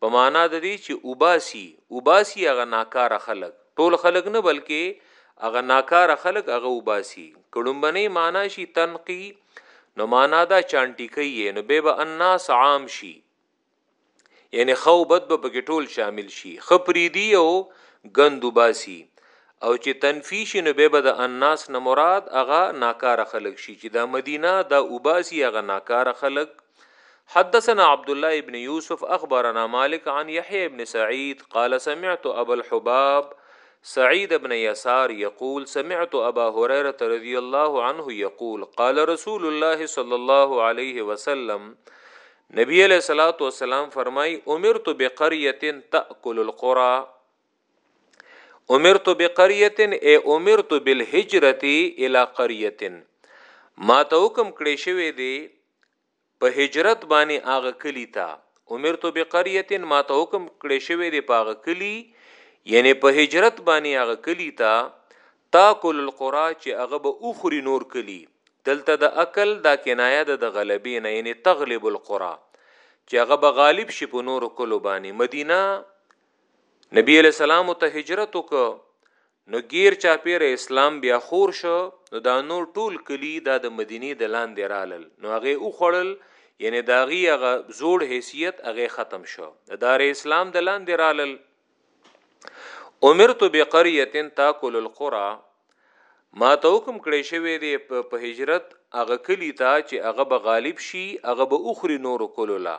په معنا د دې چې وباسي وباسي هغه ناکاره خلک ټول خلک نه بلکې هغه ناکاره خلک هغه وباسي کډمبنې معنا شي تنقي نو معنا دا چانټی کوي نو به به الناس عام شي یعنی خو بد به پکې ټول شامل شي خپریدي او غندو باسي او چې تنفی شي نو به د الناس نه مراد هغه ناکار خلق شي چې د مدینه د اوباسي هغه ناکار خلق حدثنا عبد الله ابن يوسف اخبرنا مالك عن يحيى ابن سعيد قال سمعت ابا الحباب سعيد ابن يسار يقول سمعت ابا هريره رضي الله عنه يقول قال رسول الله صلى الله عليه وسلم نبی علیه الصلاة والسلام فرمای امرت بقريه تاكل القرى امرت بقريه اي امرت بالهجره الى قريه ما ته حکم کړی شوی دی په هجرت باندې اغه کلی تا امرت بقريه ما ته حکم کړی شوی دی په اغه کلی یعنی په هجرت باندې اغه کلی تا تاکل القرا چی هغه به وخوری نور کلی دلته د اکل دا کنایه ده د غلبی نه یعنی تغلب القرا چی هغه به غالب شی په نورو کلو باندی مدینه نبی علیه السلام ته هجرت وکړ نو غیر چاپیره اسلام بیا خور شو نو دا نور ټول کلی دا د مدینه د لاندې رالل نو هغه او خړل یعنی داغي هغه زوړ حیثیت هغه ختم شو د دار اسلام د لاندې رالل امرت بقريه تاكل القرى ما ته حکم کړی شوی دی په هجرت هغه کلی ته چې هغه به غالب شي هغه به اخري نور کولو لا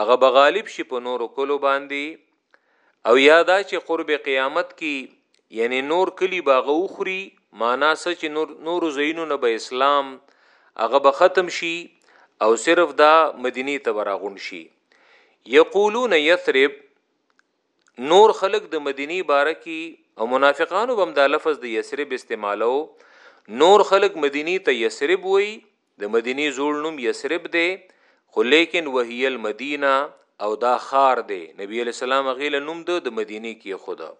هغه به غالب شي په نور کولو باندې او یادا چې قرب قیامت کې یعنی نور کلی باغه اخري معنا سچ نور نور زینو نه به اسلام هغه به ختم شي او صرف دا مدینی ته راغون شي یقولون یثرب نور خلق د مدینی باره کی او منافقانو بم دا لفظ د یسرب استعمالو نور خلق مدینی ته یسرب وی د مدینی زول نوم یسرب دی خو لیکن وهی المدینه او دا خار دی نبی علیہ السلام غیله نوم د مدینی کی خدا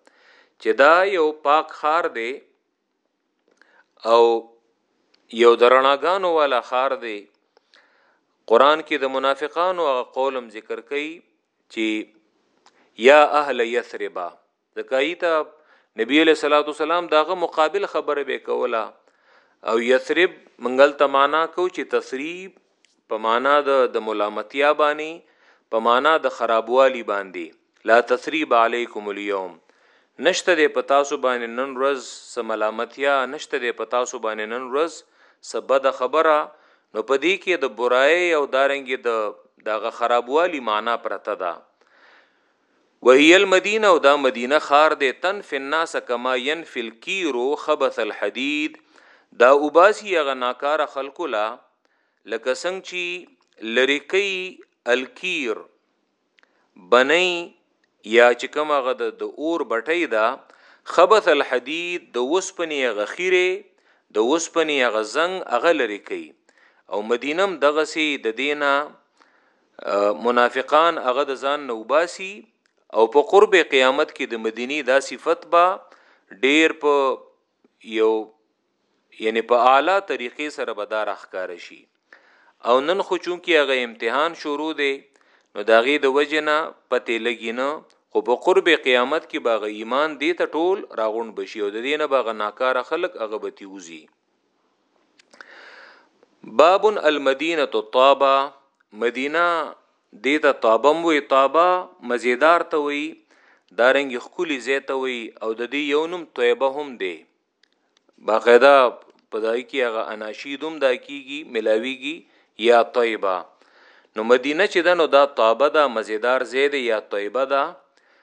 چې دا یو پاک خار دی او یو درناګانو والا خار دی قران کې د منافقانو هغه قولم ذکر کړي چې یا اهل یثربا زکای ته نبی علیہ الصلوۃ والسلام داغه مقابل خبره به کوله او یثرب منګل تمانا کو چې تسریب په معنی د د ملامتیا بانی په معنی د خرابوالی باندی لا تثریب علیکم الیوم نشته دی په تاسو باندې نن ورځ څه ملامتیا نشته دی په تاسو باندې نن ورځ څه بده خبره نو په دې کې د برای او دارنګې د دغه خرابوالی معنا پرته ده وهی المدینه او دا مدینه ښار دی تنفی الناس کما ینفی الکیرو خبث الحدید دا اوباسی هغه ناکاره خلکو لا لکه څنګه چی لری کوي الکیر بنئ یا چې کوم هغه د اور بټۍ ده خبث الحدید د وسپنې هغه خیره د وسپنې هغه زنګ هغه لري کوي او مدینم دغه سي د دینه منافقان هغه د ځان نه وباسي او په قرب قیامت کې د مدینی دا صفت با ډیر په یو یعنی په اعلی طریقې سره به دا راخکار شي او نن خو چونکی هغه امتحان شروع دی نو داغه د وجنه پته لګینه خو په قرب قیامت کې باغ ایمان دی ته ټول راغون بشي او د دینه باغ ناکاره خلق هغه بتیوزي باب المدینه طابه مدینه دیتا طابم وی طابه مزیدار ته وی دارنګ خکولی زیت وی او د دې یو نوم طیبه هم دی باقاعده پدای کی هغه اناشیدوم دا کیږي ملاویږي یا طیبه نو مدینه چې دنو دا طابه دا مزیدار زید یا طیبه دا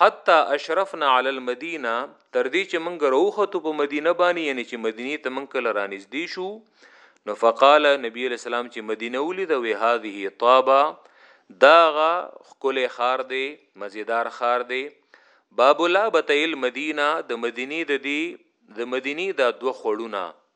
حتی اشرفنا علی المدینه تر دې چې موږ راوختو په مدینه باندې یعنی چې مدینه ته موږ کله رانږدې شو نو فقال نبی علیہ السلام چې مدینه ولید وی هذه طابا داغه خکل خار دی مزیدار خار دی باب الله بتیل مدینه د مدینی د دی د مدینی د دو خړونه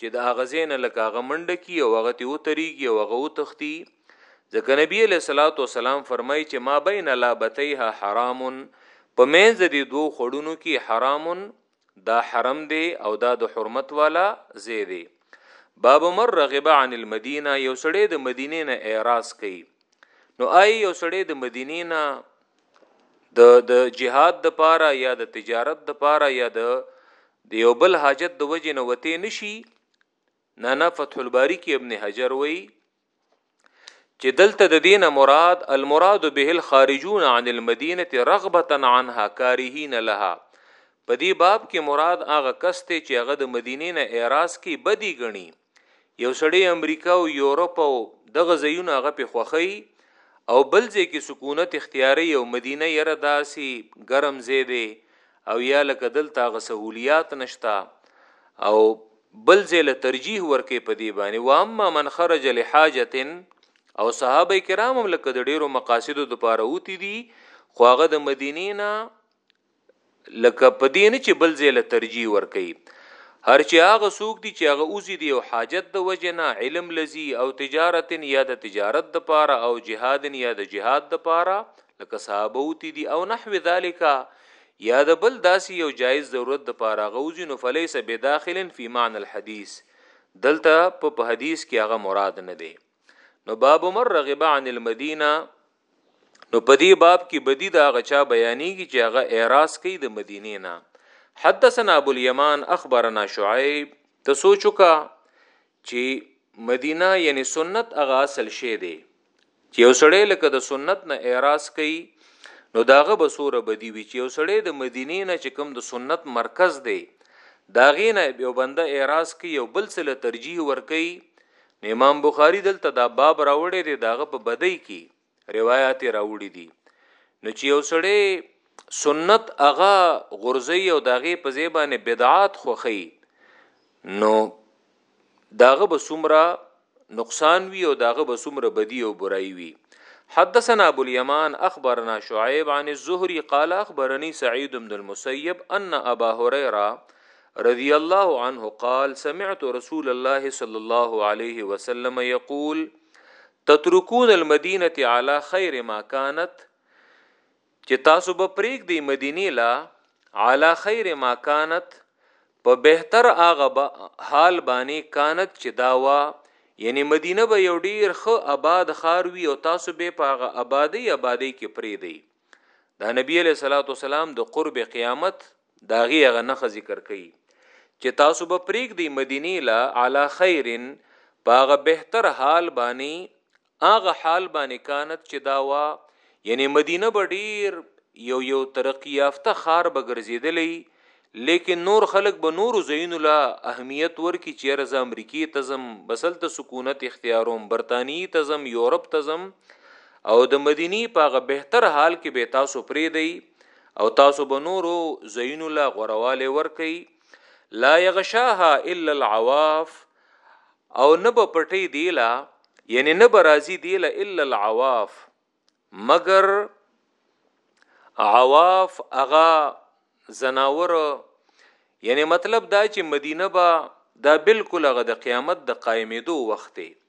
چې د هغه ځای نه لکه هغه منډه کی او هغه ته وتریږي او هغه وتختی ځکه نبی علیه الصلاۃ والسلام فرمایي چې ما بین لابتیها حرام په منځ د دوو خړونو کې حرام دا حرم دی او دا د حرمت والا زی دی باب مر رغب عن المدینه یو سړی د مدینې نه اعراض کوي نو آی یو سړی د مدینې نه د د جهاد د پاره یا د تجارت د پاره یا د د یو بل حاجت د وجې نه وتی نشي نه نه فتح الباری کې ابن حجر وی چې دلته د دینه مراد المراد به الخارجون عن المدینه رغبه عنها کارهین لها په دې باب کې مراد هغه کس ته چې هغه د مدینې نه اعراض کې بدی غني یو سړی امریکا او یورپ او دغه ځایونه هغه په خوخی او بل ځای کې سکونت اختیاري او مدینه یره داسي ګرم ځای دی او یا لکه دلته غ سہولیات نشتا او بل ځای له ترجیح ورکې په دی باندې و اما من خرج لحاجت او صحابه کرام هم لکه د ډیرو مقاصدو د پاره اوتی دي خو هغه د مدینې نه لکه په دې نه چې بل ځای له ترجیح ورکوي هر چې هغه څوک دي چې هغه اوزي د یو حاجت د وجې نه علم لزي او تجارت یا د تجارت د پاره او جهاد یا د جهاد د پاره لکه صحابه اوتی دي او نحو ذالک یا د بل داسې یو جایز ضرورت د پاره غوزي نو فلیس بداخل فی معنی الحدیث دلته په حدیث کې هغه مراد نه دی نو باب مر رغب عن المدینه نو په دې باب کې بدی دا غچا بیانېږي چې هغه اعراض کوي د مدینې نه حدثنا ابو اليمان اخبرنا شعيب ته سوچو کا چې مدینه یعنی سنت هغه اصل شی دی چې یو سړی لکه د سنت نه اعراض کوي نو داغه بصوره بدی وی چې یو سړی د مدینې نه چې کوم د سنت مرکز دی داغه نه یو بنده اعراض کوي او بل څه له ترجیح ور کوي نو امام بخاری دلته دا باب راوړی دی داغه په بدی کی روایت راوړی دی نو چې یو سړی سنت اغا غرزی او داغه په زیبانه بدعات خوخی نو داغه به سمرا نقصان وی او داغه به سمره بدی او برای وی حدثنا ابو اليمان اخبرنا شعيب عن الزهري قال اخبرني سعيد بن المسيب ان ابا هريره رضی الله عنه قال سمعت رسول الله صلی الله علیه وسلم یقول تتركون المدینه علی خیر ما كانت چې تاسو به پریک دی مدینه لا علی خیر ما كانت په بهتر هغه با حال باندې كانت چې داوا یعنی مدینه به یو ډیر خو آباد خار وی او تاسو به په هغه آبادی آبادی کې پری دی دا نبی علیہ الصلوۃ والسلام د قرب قیامت د هغې هغه نښه ذکر کوي چې تاسو به پرېږدئ مدینې له علی خیرن په هغه بهتر حال باندې هغه حال باندې کانت چې دا وا یعنی مدینه به ډیر یو یو ترقی یافته خار به ګرځېدلی لیکن نور خلک به نور زین له اهمیت ورکی چیرې ز امریکای تزم بسل ته سکونت اختیاروم برتانی تزم یورپ تزم او د مدینی په هغه بهتر حال کې به تاسو پرې دی او تاسو به نورو زینو لا غورواله ورکي لا یغشاها الا العواف او نه به پټي دی لا یعنی نه به راضی دی لا الا العواف مگر عواف اغا زناور یعنی مطلب دا چې مدینه با دا بالکل هغه د قیامت د قائمېدو وخت دی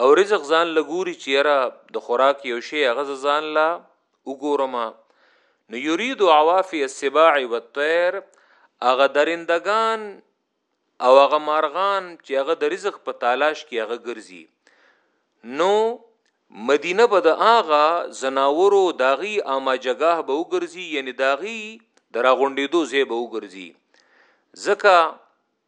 او رزق ځان لګوري چې یاره د خوراک یو شی هغه ځان لا وګورم نو یرید عوافی السباع والطير هغه درندگان او هغه مارغان چې هغه د رزق په تالاش کې هغه ګرځي نو مدینه به د هغه زناورو داغي اما جګاه به وګرځي یعنی داغي دراغونډېدو ځای به وګرځي ځکه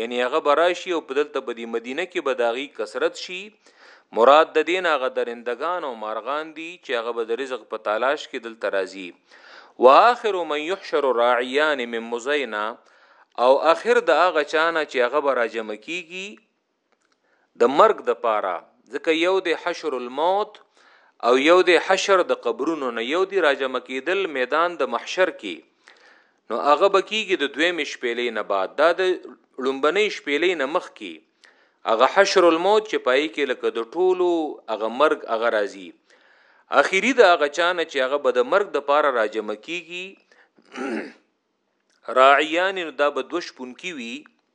یعنی هغه به راشي او په دلته به دی مدینه کې به د هغوی کثرت شي، مراد د دې نه هغه درندګان او مارغان دي چې هغه به د رزق په تالاش کې دلته راځي. واخر من یحشر راعیان من مزینه او اخر د هغه چا نه چې هغه به راجمع کېږي د مرګ دپاره، ځکه یو دی حشر الموت او یو دی حشر د قبرونو نه، یو دی راجمع کېدل میدان د محشر کې، نو هغه به کیږي د دویمې شپېلۍ نه بعد دا د ړومبنۍ شپېلۍ نه مخ کی هغه حشر الموت چې پای کې لکه د ټولو هغه مرګ هغه راځي اخیری د هغه چانه چې هغه به د مرګ د پاره راجم کیږي راعیان دا به دوش پونکی وي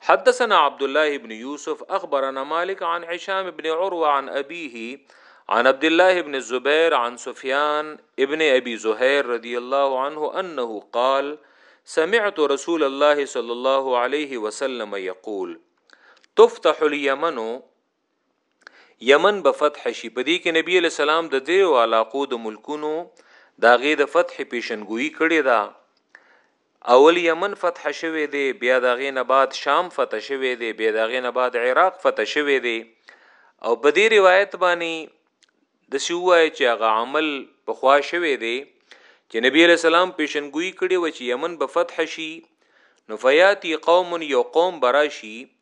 حدثنا عبد الله بن يوسف اخبرنا مالك عن عشام بن عروه عن ابيه عن عبد الله ابن الزبير عن سفيان ابن ابي زهير رضي الله عنه انه قال سمعت رسول الله صلى الله عليه وسلم يقول تفتح اليمن یمن به فتح شي په دې کې نبی علی السلام د دریو علاقو د ملکونو دا غي د فتح پیشنګوئی کړي دا اول یمن فتح شوه دی بیا دا غي نه بعد شام فتح شوه دی بیا دا غي نه بعد عراق فتح شوه دی او په دې روایت باندې د سیوای چې هغه عمل په خوا شوه دی چې نبی علی السلام پیشنګوئی کړي و چې یمن به فتح شي نو فیاتی قوم یو قوم براشي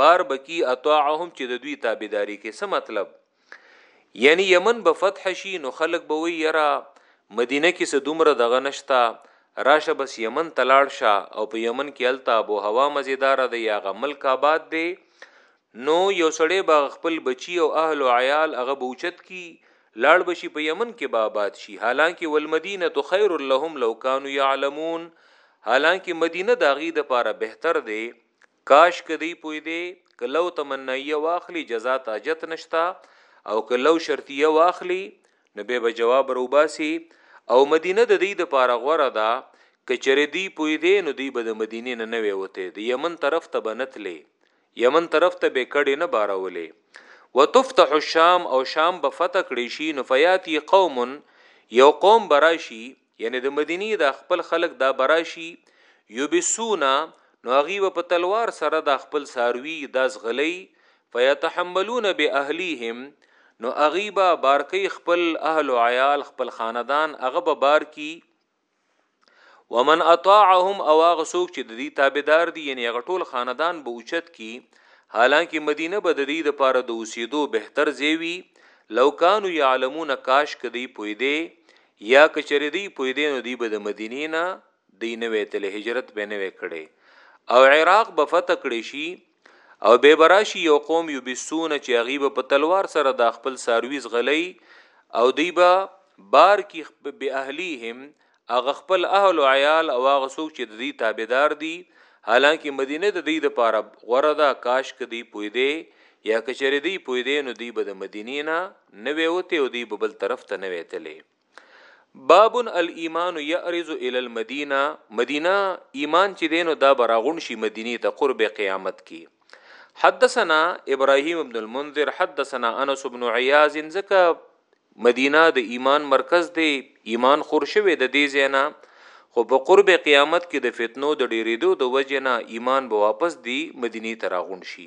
بار بکی اطاعهم چې د دوی تابعداري کې څه مطلب یعنی یمن به فتح شي نو خلک به وی یرا مدینه کې څه دومره دغه نشتا راشه بس یمن تلاړ شه او په یمن کې التا بو هوا مزیدار دی یا غ ملک آباد دی نو یو سړی به خپل بچی او اهل او عیال هغه بوچت کی لاړ به شي په یمن کې به آباد شي حالانکه والمدینه خیر لهم لو کانوا یعلمون حالانکه مدینه د هغوی دپاره بهتر دی کاش که دی پوهېدی که لو تمناییه واخلي جزا ته حاجت نشته او که لو شرطیه واخلي نو بیا به جواب راوباسي او مدینه د دوی دپاره غوره ده که چېرې دوی پوهېدی نو دوی به د مدینې نه نه وی وتی د یمن طرف ته به نه تلی یمن طرف ته به کډې نه بارولې وتفتح الشام او شام به فتح کړې شي نو فیاتی قوم یو قوم براشي یعنی د مدینی دا خپل خلق دا براشي یبسونا نو هغه به په تلوار سره دا خپل ساروی داس غلې فیتحملون باهلیهم نو هغه به بارکی خپل اهل او عیال خپل خاندان هغه به بار کی ومن اطاعهم او هغه څوک چې د دې تابعدار دي یعنی هغه ټول خاندان به اوچت کی حالانکه مدینه به د دې د پاره د اوسېدو بهتر زیوی لو کانو یعلمون کاش کدی پویدې یا کچری دی پویدې نو دی به د مدینې نه دی نه ویتل هجرت به نه وکړي او عراق به فتح کړی شي او به براشي یو قوم یبسون چې هغه به په تلوار سره د خپل ساروي زغلي او دی به بار کی به اهلیهم هغه خپل اهل او عیال او هغه څوک چې د دې تابعدار دي حالانکه مدینه د دې د پاره غوره ده کاش کدی پوی دی یا کچری دی پوی دی نو دی به د مدینې نه نوې وته او دی به بل طرف ته نوې تلې باب الايمان يعرض الى المدينه مدينه ایمان چې دینو دا براغون شي مدینه ته قرب قیامت کی حدثنا ابراهيم بن المنذر حدثنا انس بن عياض زکه مدینه د ایمان مرکز دی ایمان خورشوي د دې زینا خو په قرب قیامت کې د فتنو د ډیریدو د وجنه ایمان به واپس دی مدینه ته راغون شي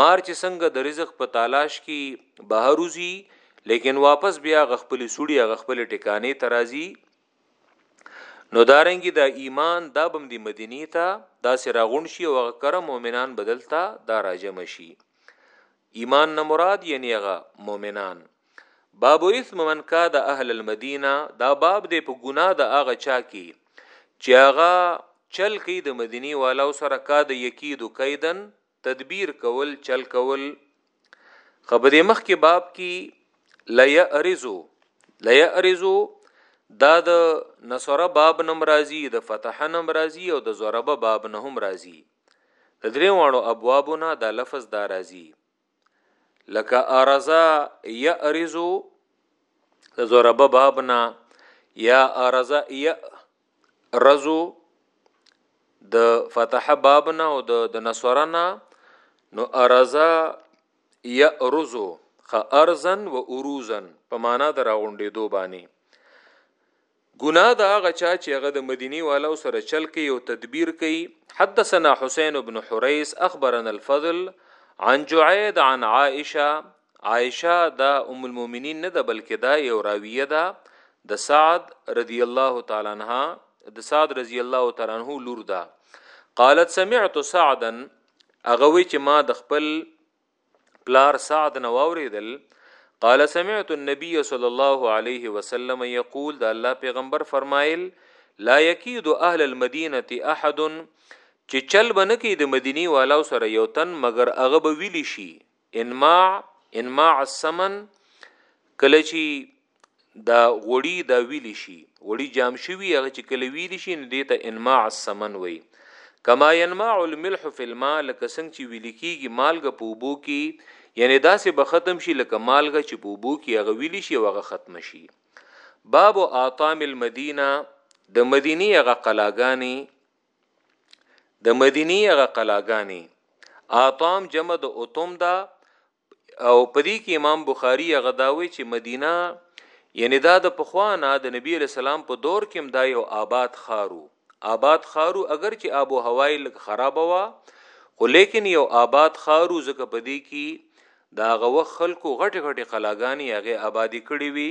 مار چې څنګه د رزق په تالاش کې بهر وزي لیکن واپس بیا غ خپل سړي غ خپل ټکانې ترازي نو دارنګي دا ایمان دا بم دی مدینی ته دا سراغون شي او کرم مؤمنان بدلتا دا راجم شي ایمان نه مراد یعنی هغه مؤمنان باب اسم من کا د اهل المدینه دا باب دی په ګناه د هغه چا کې چې هغه چل کې د مدینی والو سره کا د یکید کیدن تدبیر کول چل کول خبرې مخ کې باب کې لا یعرزو لا یعرزو دا د نصره باب نم راضی د فتح نم راضی او د ضربه باب نه هم راضی د درې وانو ابوابونه دا لفظ دا راضی لکه ارزا یعرزو د ضربه باب نه یا ارزا ی رزو د فتح باب نه او د نصرنا نو ارزا یرزو خ ارزن و اروزن په معنا د راغونډې دو باندې ګناه دا غچا چې هغه د مدینی والو سره چل کوي او تدبیر کوي حدثنا حسین بن حریث اخبرنا الفضل عن جعید عن عائشه عائشه دا ام المؤمنین نه ده بلکې دا یو راویه ده د سعد رضی الله تعالی عنها د سعد رضی الله تعالی عنہ لور ده قالت سمعت سعدا اغوی چې ما د خپل پلار سعد نو اوریدل قال سمعت النبي صلى الله عليه وسلم يقول دا الله پیغمبر فرمایل لا يكيد اهل المدينه احد چې چل بنکی د مدینی والو سره یو تن مگر هغه به ویلی شي انماع انماع السمن کله چی دا غوړی دا ویل شي غوړی جام شوی هغه چې کله ویل شي نو دیته انماع السمن وای کما ينماع الملح في الماء لکه څنګه چې ویل کیږي مالګه په وبو کې یعنی دا سه به ختم شي لکه مالګه چې په وبو کې هغه ویل شي هغه ختم شي باب اطام المدینه د مدینه هغه قلاګانی د مدینی هغه قلاګانی اطام جمع د اتم دا او پدی کې امام بخاری هغه داوی چې مدینه یعنی دا د پخوانه د نبی علی سلام په دور کې دا یو آباد خارو آباد خارو اگر چې آب او هوای لګ خراب وا خو لیکن یو آباد خارو زکه پدی کې دا غو خلکو غټ غټ قلاګانی هغه آبادی کړی وی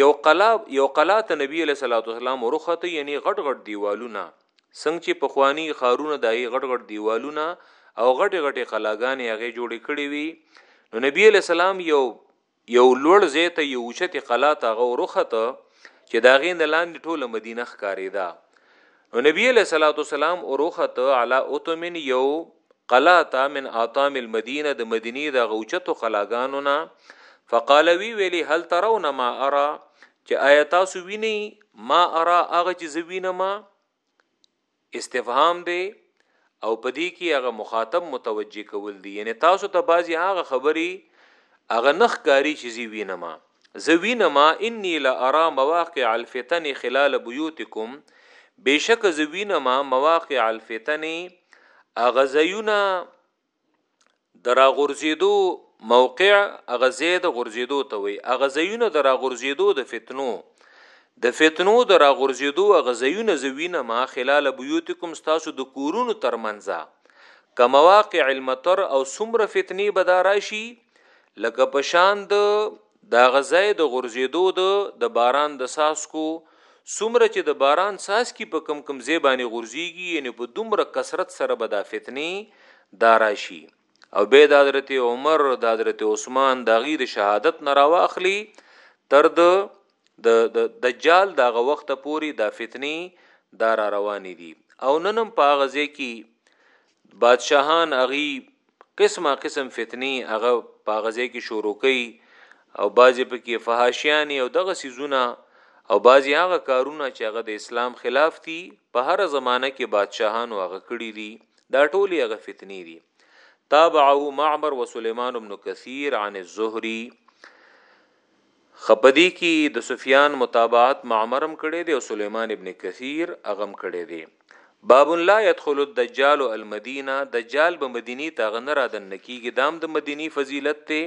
یو قلا یو قلا ته نبی علیه الصلاة والسلام وروخته یعنی غټ غټ دیوالونه څنګه چې پخوانی ښارونه د هغې غټ غټ دیوالونه او غټې غټې قلاګانې هغې جوړې کړې وي نو نبی علیه السلام یو یو لوړ ځای ته یو اوچتې قلا ته هغه وروخته چې د هغې نه لاندې ټوله مدینه ښکارېده نو نبی علیہ الصلوۃ والسلام اوروخت علی اتمن یو قلاتا من اطام المدینه د مدینی د غوچتو قلاګانو نه فقال وی ویلی هل ترون ما ارا چې آیا تاسو ویني ما ارا هغه چې زوینه ما استفهام دی او په دې کې هغه مخاطب متوجه کول دي یعنی تاسو ته بعضی هغه خبري هغه نخ کاری چې زی وینما زه وینما انی لا ارا مواقع الفتن خلال بیوتکم بشک زه وینما مواقع الفتن اغزیونه درا غورځیدو موقع هغه ځای د غورځیدو ته وي هغه ځایونه درا غورځیدو د فتنو د فتنو درا غورځیدو هغه ځایونه زوینه ما خلال بیوتکم تاسو د کورونو ترمنځه کمواقع المطر او سمره فتنی بداراشي لکه پشان د دا غزای د غرزیدو د د باران د ساسکو سمره چې د باران ساسکی په کم کم زیبانی غرزیږي یعنی په دومره کثرت سره به دا فتنی داراشي او به د حضرت عمر د حضرت عثمان د غیر شهادت نه راواخلی تر د د دجال دغه وخت پوری دا فتنی دار روانې دي او ننم په غزه کې بادشاهان اغي قسمه قسم فتنی هغه په هغه ځای کې شروع کوي او بعضې په کې فحاشیانی او دغه سیزونه او بعضې هغه کارونه چې هغه د اسلام خلاف دي په هر زمانه کې بادشاهانو هغه کړي دي دا ټولې هغه فتنې دي تابعه معمر و سلیمان بن کثیر عن الزهری خه په دې کي د سفيان متابعت معمر هم کړی دی او سليمان ابن کثير هغه هم کړی دی. باب لا يدخل الدجال المدينه دجال به مديني ته هغه نه رادننه کيږي دا هم د مديني فضيلت دی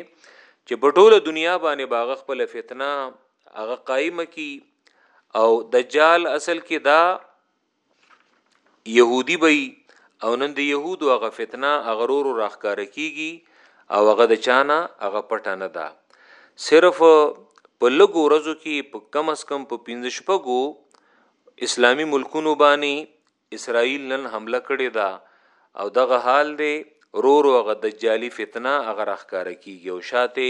چي په ټوله دنيا باندي به هغه خپله فتنه هغه قائمه کړي او دجال اصل کي دا یهودی به وي او نن د یهودو هغه فتنه هغه رو رو راخکاره کیږي او هغه د چانه هغه پټه نه ده صرف په لګو ورځو کې په کم اس کم په 15 شپږو اسلامی ملکونو باندې اسرائیل نن حمله کړې ده او دغه حال دی رو رو هغه دجالی فتنه هغه راښکاره کیږی او شاته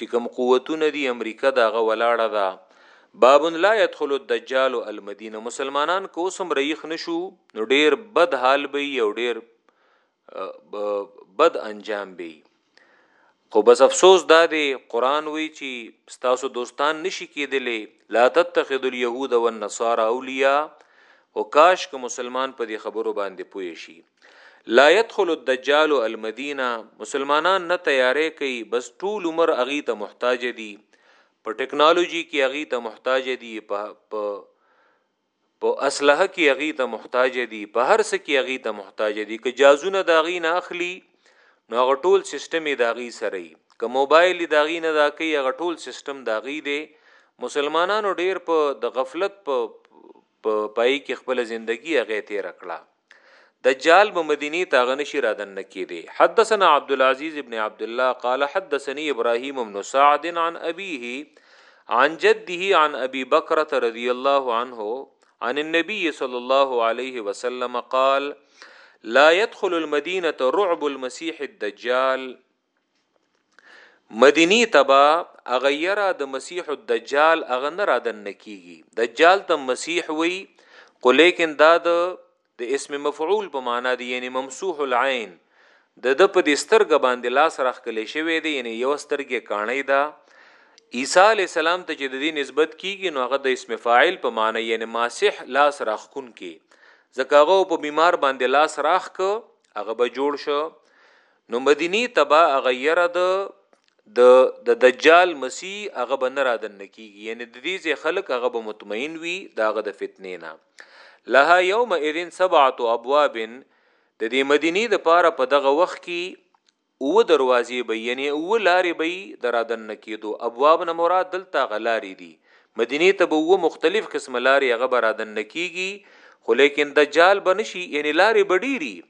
چی کوم قوتونه دی امریکا ده هغه ولاړه ده باب لا يدخل الدجال المدینه مسلمانان که اوس هم ریخ نشو نو ډیر بد حال به او ډیر بد انجام به خو بس افسوس دا دی قران وی چی ستاسو دوستان نشی کېدلی لا تتخذوا اليهود والنصارى اولیاء او کاش که مسلمان په دې خبرو باندې پوه شي لا يدخل الدجال المدینه مسلمانان نه تیارې کوي بس ټول عمر اغي ته محتاج دي په ټکنالوژي کې اغي ته محتاج دي په په اسلحه کې هغه ته محتاج دي په هر څه کې هغه ته محتاج دي که جازونه دا غي نه اخلي نو هغه ټول سیستم یې داغي سره ای که موبایل یې داغي نه دا کوي هغه ټول سیستم داغي دی مسلمانانو ډیر په د غفلت په پای کې خپل ژوندۍ هغه تیر کړه دجال به مدینی ته غنشي را دن کیدی حدثنا عبد العزيز ابن عبد الله قال حدثني ابراهيم بن سعد عن ابيه عن جده عن ابي بكر رضي الله عنه عن النبي صلى الله عليه وسلم قال لا يدخل المدينه رعب المسيح الدجال مدینی ته به هغه یرا د مسیح الدجال هغه نه رادن نکیږي دجال ته مسیح وی خو لیکن دا د د اسم مفعول په معنا دی یعنی ممسوح العين د د په دې سترګه باندې لاس راخکلې شوی دی یعنی یو سترګې کانې ده عیسی علی السلام ته چې د دې نسبت کیږي نو هغه د اسم فاعل په معنی یعنی ماسح لاس راخون کې ځکه هغه په بیمار باندې لاس راخ ک هغه به جوړ شو نو مدینی تبا هغه یره د د د دجال مسیح هغه به نه رادن کیږي یعنی د دې ځای خلک هغه به مطمئن وي داغه د فتنې نه لها یوم اذن سبعه ابواب د دې مدینی د پاره په دغه وخت کې او دروازې به یعنی او لارې به درادن نکیدو ابواب نه مراد دلته غلارې دي مدینه ته به و مختلف قسم لارې هغه برادن نکیږي خو لیکن دجال بنشي یعنی لارې بډيري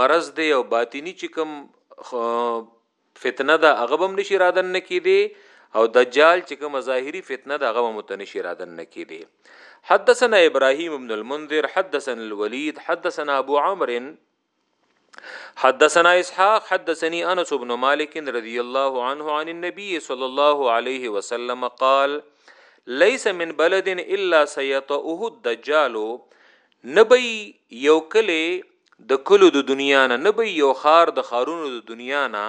مرض دی او باطینی چې کوم فتنه ده هغه هم نشي رادن نه کیدی او دجال چې کوم ظاهری فتنه ده هغه هم نشي رادن نه کیدی حدثنا ابراهيم بن المنذر حدثنا الوليد حدثنا ابو عمرو حدثنا اسحاق حدثني انس بن مالك رضي الله عنه عن النبي صلى الله عليه وسلم قال ليس من بلد الا سيطئه الدجال نه به یې یو کلی د کلو د دنیا نه، نه به یې یو ښار د ښارونو د دنیا نه،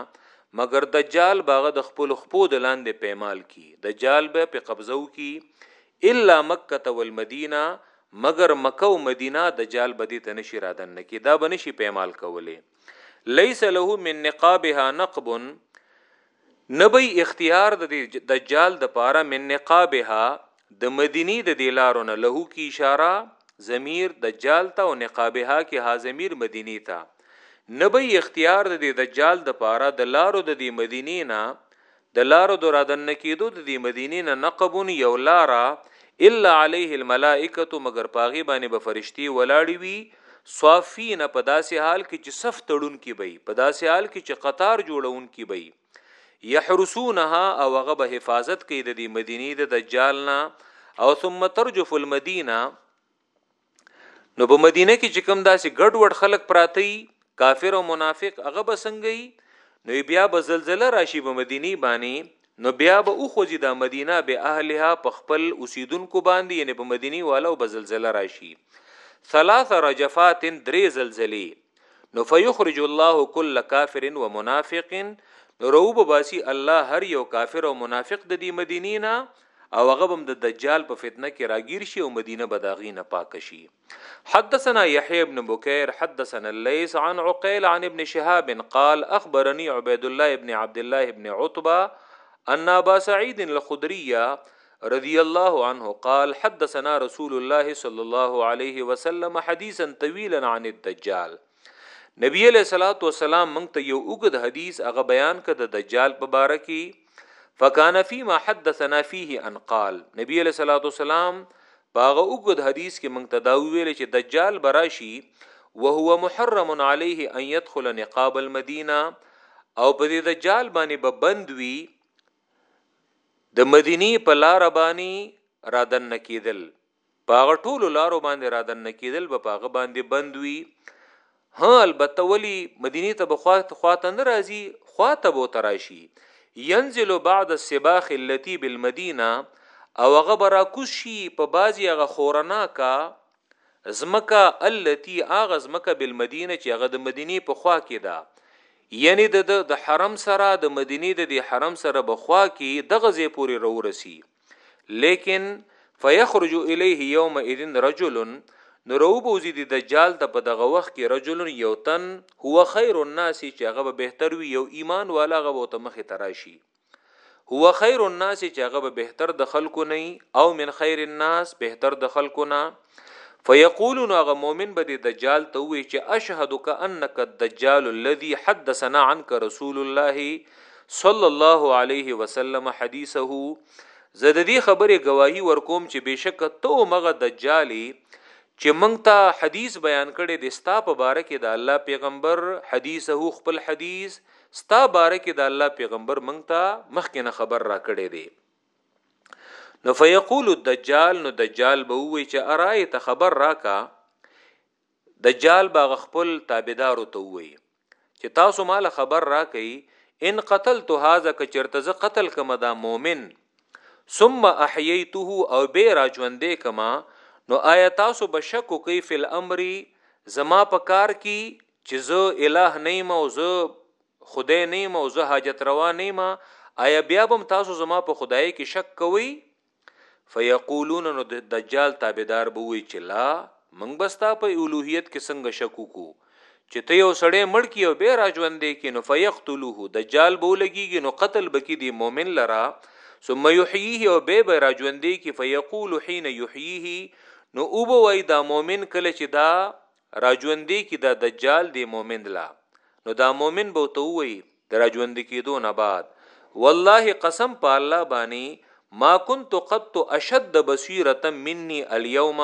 مګر دجال به هغه د خپلو خپو د لاندې پیمال کړي، دجال به پرې قبضه وکړي، الا مکة والمدینة، مګر مکه او مدینه، دجال به دې ته نشي رادننه کړي، دا به نشي پیمال کولای، لیس له من نقابها نقب، نه به یې اختیار د دې دجال دپاره من نقابها د مدینې د دې لارو نه له کی اشاره ضمیر دجال ته او نقابها کی ها ضمیر مدینې ته نه به یې اختیار د دې دجال دپاره د لارو د دې مدینې نه د لارو د رادننه کېدو د دې مدینې نه نقب یو لاره الا علیه الملائکة مګر په هغې باندې به فرشتې ولاړې وي صافین په داسې حال کې چې صف تړون کې به په داسې حال کې چې قطار جوړون کې به یحرسونها او هغه به حفاظت کوي د دې مدینه د دجال نه او ثم ترجف المدینه نو په مدینه کې چې کوم داسې ګډ وډ خلک پراته کافر او منافق هغه به څنګه وي نو بیا به زلزله راشي په مدینه باندې نو بیا به او خوځي د مدینه به اهلها په خپل اوسیدونکو باندې یعنی په مدینی والو به زلزله راشي ثلاث رجفات درې زلزلې نو فیخرج الله کل کافر و منافق نو رو به باسی الله هر یو کافر او منافق د دې مدینې نه او هغه هم د دجال په فتنه کې راګیر شي او مدینه به داغي نه پاک شي حدثنا يحيى بن بكير حدثنا الليث عن عقيل عن ابن شهاب قال اخبرني عبيد الله بن عبد الله بن عتبه ان ابا سعيد الخدري رضي الله عنه قال حدثنا رسول الله صلى الله عليه وسلم حديثا طويلا عن الدجال نبی علیہ الصلوۃ والسلام مونږ ته یو اوږد حدیث هغه بیان کړ د دجال په باره کې فکان فيما حدثنا فيه ان قال نبی علیہ الصلوۃ والسلام باغه وګد حدیث کې مونږ ته دا ویل چې دجال براشي وهو محرم عليه ان يدخل نقاب المدينه او په دې دجال باندې به بند وي د مدینی په لار باندې رادن کېدل په هغه ټولو لارو باندې را دننه کېدل به په هغه باندې بند وي ها البته ولی مدینه ته به خواته نه راځي خواته به تراشي ينزل بعد السباخ التي بالمدينه او هغه برا کوشي په بازي هغه خورنا کا زمکا التي هغه زمکا بالمدينه چې هغه د مدینه په خوا کې ده یعنی د د حرم سره د مدینه د حرم سره بخوا کې دغه زی پوری رورسی لیکن فیخرج الیه یوم اذن رجل نو رو بوزي د دجال ته په دغه وخت کې رجل یو تن هو خیر الناس چې هغه به بهتر وي یو ایمان والا غو ته مخه تراشي هو خیر الناس چې هغه به بهتر د خلکو نه او من خیر الناس بهتر د خلکو نه فیقولون هغه مؤمن به د دجال ته وی چې اشهدک انک الدجال الذي حدثنا عنك رسول الله صلی الله علیه وسلم حدیثه زه د دې خبرې گواهی ورکوم چې بشک ته مغه دجالی چې مونږ ته حدیث بیان کړي د ستا په باره کې د الله پیغمبر حدیثه خپل حدیث ستا باره کې د الله پیغمبر مونږ ته مخکې نه خبر را کړي دی نو فیقول الدجال نو دجال به وی چې ارای ته خبر راکا دجال باغ خپل تابعدارو ته وی چې تاسو مال خبر راکې ان قتلت هاذا کچرته ز قتل کما دا مؤمن ثم احییته او به را ژوندې کما نو آیا تاسو بشکو کوي فل امر زما په کار کې چې زه الہ نه ما او زه خدای نه یم او زه حاجت روا نه یم، ایا بیا به هم تاسو زما په خدایۍ کې شک کوئ؟ فیقولون نو د دجال تابعدار به ووایي چې لا، موږ به ستا په الوهیت کې څنګه شک وکړو چې ته یو سړی مړ کړي او بیا راژوندی کړې، نو فیقتلوه، دجال به ولګېږي نو قتل به کړي دې مؤمن لره، ثم یحییه او بیا به یې راژوندی کړي، فیقول حین یحییه نو وبه وایي دا مؤمن کله چې دا راژوندې کي دا دجال دې مومند لا نو دا مومن به ورته ووئي د راژوندې کېدو نه بعد والله قسم په الله بانې ما كنت قط اشد بصيرة مني اليوم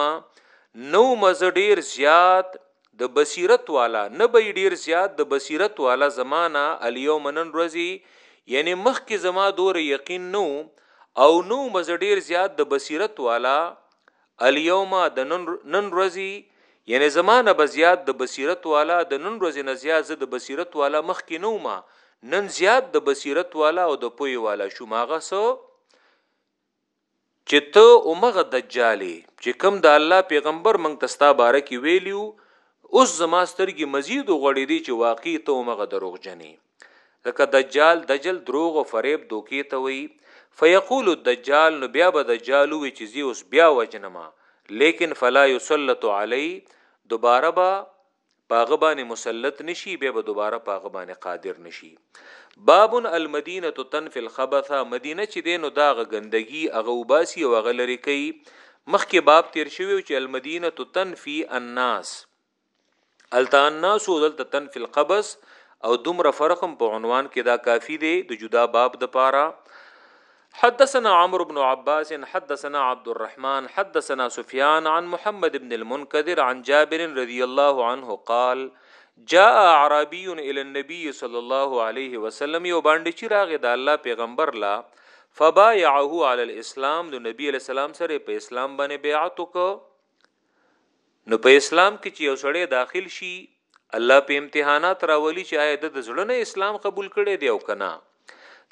نه وم زه ډېر زيات د بصيرت والا نه به ئي ډېر زيات د بصيرت والا زما نه اليوم نن ورځې يعني مخکې زما دوره يقين نه وو او نه وم زه ډېر زيات د بصيرت والا الیوم د نن نن ورځی یعنی زما نه به زیات د بصیرت والا د نن ورځی نه زیات زه د بصیرت والا مخ کې نه ومه نن زیات د بصیرت والا او د پوی والا شو ماغه سو چې ته اومغه دجالی چې کم د الله پیغمبر منګ تستا باره کې ویلیو اوس زما سترګې مزید غړې دي چې واقعي ته اومغه دروغ جنې لکه دجال دجل دروغ او فریب دوکې ته وي فیقول الدجال نو بیا به دجال وي چې زی اوس بیا وجنما لیکن فلا یسلط علی دوباره به پاغه باندې مسلط نشي بیا به دوباره پاغه باندې قادر نشي باب المدینه تنفي الخبث مدینه چې دینو داغه ګندګي هغه وباسي او هغه لري کوي مخکې باب تیر شوی چې المدینه تنفي الناس التا الناس دلته تن فی القبس او دومره فرقم په عنوان کې دا کافی دی د جدا باب د پاره حدثنا عمرو بن عباس حدثنا عبد الرحمن حدثنا سفيان عن محمد بن المنكدر عن جابر رضي الله عنه قال جاء عربي الى النبي صلى الله عليه وسلم یو باندې چې راغی د الله پیغمبر لا فبايعه على الاسلام د نبی علیہ السلام سره په اسلام باندې بیعت وکړ نو په اسلام کې چې یو سړی داخل شي الله په امتحانات راولي چې آیا د زړه نه اسلام قبول کړي دی او کنه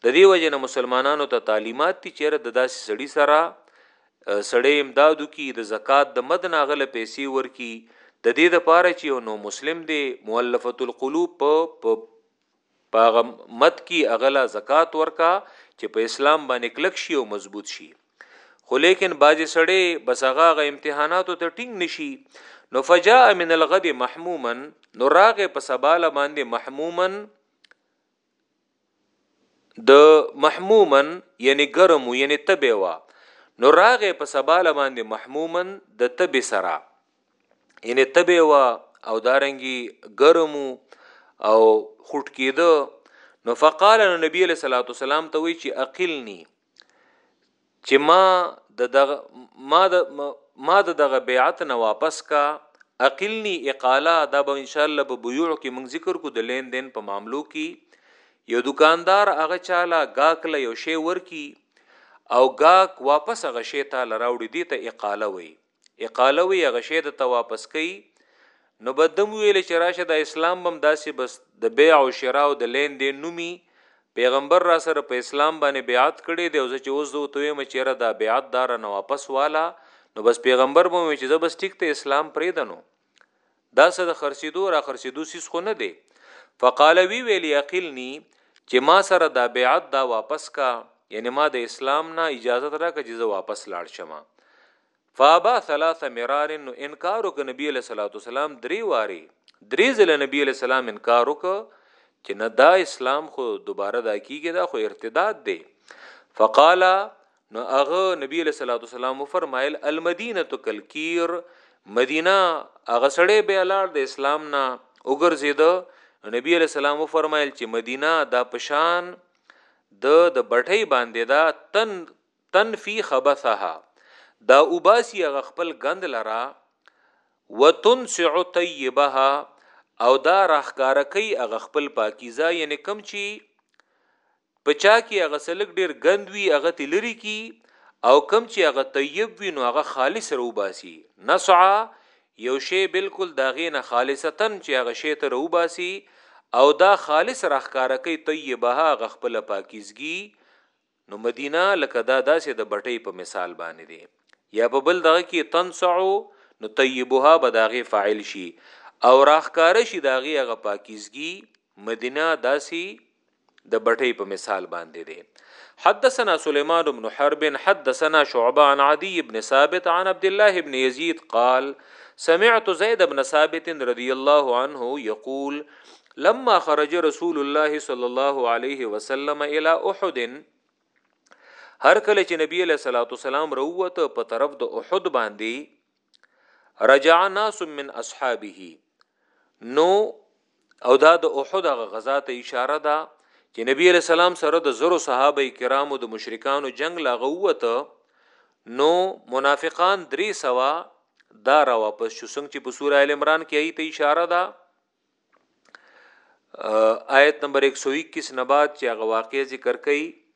د دې وجه نه مسلمانانو ته تعلیمات دي چې د داسې سړی سره سړی امدادو کی د زکات د مد ناغله پیسې ورکی د دې د پاره چې یو نو مسلم دی مؤلفه القلوب په په هغه مت کی هغه لا زکات ورکا چې په اسلام باندې کلک شي او مضبوط شي خو لیکن باجی سړی بس هغه غ امتحاناتو ته ټینګ نشي نو فجاء من الغد محموما نو راغه په سباله باندې محموما د محموما یعنی ګرم یعنی تبه وا نو راغه په سباله باندې محموما د تبه سره ان تبه وا او دارنګي ګرم او خټ کېده نو فقال نو نبی علیہ الصلوۃ والسلام ته وی چې اقلنی چې ما د دغه ما د ما د دغه بیعت نه واپس کا اقلنی اقاله دا به ان شاء الله په بيوع کې موږ ذکر کو د لین دین په معاملو کې یو دکاندار هغه چاله گاکله یو شی ورکی او گاک واپس هغه شی ته لراوړي دي ته اقاله وي اقاله وی هغه شی د تواپس کوي نو به دم ویل چې راشه د اسلام بم داسې بس د بیع او شراء او د لین دین نومي پیغمبر را سره په اسلام باندې بیعت کړي دی او زه چې اوس زه وتوې م چیرې دا بیعت دار نه واپس والا نو بس پیغمبر به مې چې زه بس ټیک ته اسلام پرې دنو دا څه د خرڅېدو را خرڅېدو سیس خو نه دی فقال وی ویل یقلنی چې ما سره دا بیعت دا واپس کا یعنی ما د اسلام نه اجازه راکړه چې زه واپس لاړ شم فابا ثلاث مرار نو انکار وک نبی علیہ الصلوۃ والسلام درې واری درې ځله نبی علیہ السلام انکار وک چې نه دا اسلام خو دوباره دا کیږي دا خو ارتداد دی فقال نو هغه نبی علیہ الصلوۃ والسلام فرمایل المدینه کلکیر مدینه هغه سړی به لار د اسلام نه وګرځید نبی علیہ السلام فرمایل چې مدینه دا پشان د د بټۍ باندې دا تن تن فی خبثها دا وباسی هغه خپل غند لرا وتنسع طیبها او دا راخکار کوي هغه خپل پاکیزه یعنی کم چی په چا کي هغه څه لږ ډېر ګند وي هغه ترې لري کي او کوم چي هغه طيب وي نو هغه خالص راوباسي، نصع، يو شی بلکل د هغې نه خالصتاً چي هغه شی ته راوباسي او دا خالص راښکاره کوي طيبها هغه خپله پاکيزګي نو مدينه لکه دا داسي د بټۍ په مثال باندي دی يا په بل دغه کي تنصع نو طيبها به د هغې فاعل شي او راښکاره شي د هغې هغه پاکيزګي مدینه داسی د بټی په مثال باندې دی حدثنا سليمان بن حرب حدثنا شعبه عن عدي بن ثابت عن عبد الله بن يزيد قال سمعت زيد بن ثابت رضي الله عنه يقول لما خرج رسول الله صلى الله عليه وسلم الى احد هر کله چې نبی له صلوات والسلام وروته په طرف د احد باندې رجع ناس من اصحابه نو او دا د احد هغه غزا ته اشاره ده چې نبی علیہ السلام سره د زرو صحابه کرامو د مشرکانو جنگ لاغه وته نو منافقان درې سوا دا را واپس شو څنګه چې په سوره ال عمران کې ایت اشاره ده آیت نمبر 121 نه بعد چې هغه واقعي ذکر کړي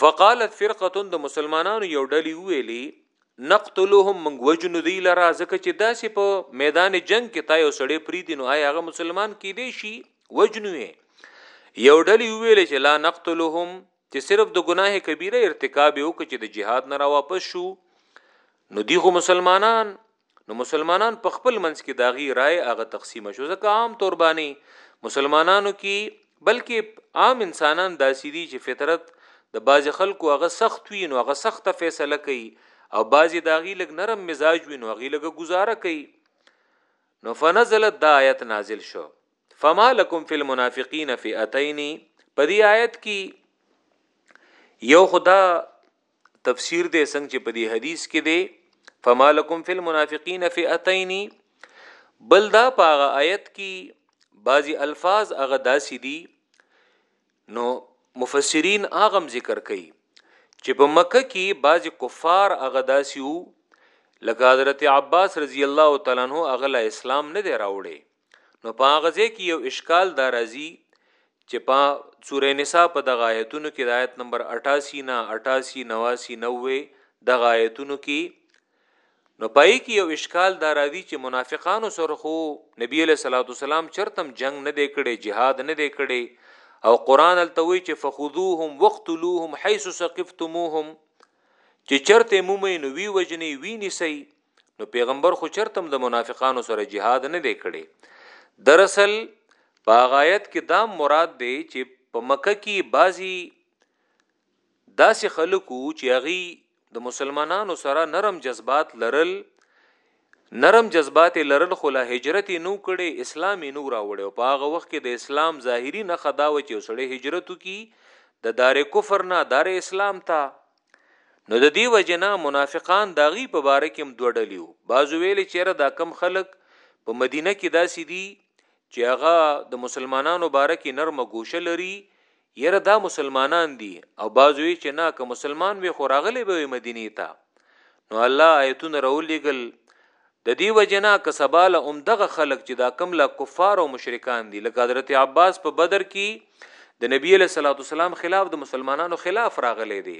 فقالت فرقه د مسلمانانو یو ډلی ویلی نقتلهم من وجنو دی لرا ځکه چې داسې په میدان جنگ کې تا یو سړی پریدي نو آیا هغه مسلمان کې دی شي وجنو یو ډلی ویل چې لا نقتلهم چې صرف د ګناه کبیره ارتکاب یو کې چې د جهاد نه را واپس شو نو دی خو مسلمانان نو مسلمانان په خپل منځ کې داغي رائے هغه تقسیم شو ځکه عام طور باندې مسلمانانو کې بلکې عام انسانان داسې دي چې فطرت د باز خلکو هغه سخت وي نو هغه سخته فیصله کوي او باز داغي لګ نرم مزاج وي نو هغه لګ گزاره کوي نو فنزلت دا آیت نازل شو فما لکم فی المنافقین فئتین په دې آیت کې یو خدا تفسیر دی څنګه چې په دې حدیث کې دی فما لكم في المنافقين فئتين بل دا پاغه آیت کې بعضی الفاظ هغه داسې دي نو مفسرین اغم ذکر کوي چې په مکه کې بعضی کفار هغه داسې وو لکه حضرت عباس رضی الله تعالی عنہ هغه اسلام نه دی راوړی نو په هغه ځای کې یو اشکال دا راځي چې په سورې نساء په دغه آیتونو کې د آیت نمبر 88 نه 88 89 90 دغه آیتونو کې نو پای کې یو اشکال دا راځي چې منافقانو سره خو نبی له صلوات والسلام چرتم جنگ نه دی کړي jihad نه دی کړي او قران التوي چې فخذوهم وقتلوهم حيث ثقفتموهم چې چرته مومي نو وی وجني وی نسی نو پیغمبر خو چرتم د منافقانو سره جهاد نه دی کړي دراصل په غایت کې دا مراد دی چې په مکه کې بازي داسې خلکو چې هغه د مسلمانانو سره نرم جذبات لرل نرم جذبات لرل خو له هجرت نو کړي اسلام نو راوړي او په هغه وخت کې د اسلام ظاهري نه خداوه چې وسړي هجرت کی د دار کفر نه دار اسلام ته نو د دې وجنا منافقان داغي په باره کې هم دوه ډلې وو بعضو ویل چیرې دا کم خلک په مدینه کې داسې دي چې هغه د مسلمانانو باره کې نرمه ګوشه لري یره دا مسلمانان دي او بعضو یې چې نه که مسلمان وي خو راغلی به مدینه ته نو الله آیتونه راولېګل د دې وجې نه که سبا له همدغه خلک چې دا کوم لا کفار او مشرکان دي لکه حضرت عباس په بدر کې د نبي علیه الصلاة والسلام خلاف د مسلمانانو خلاف راغلی دی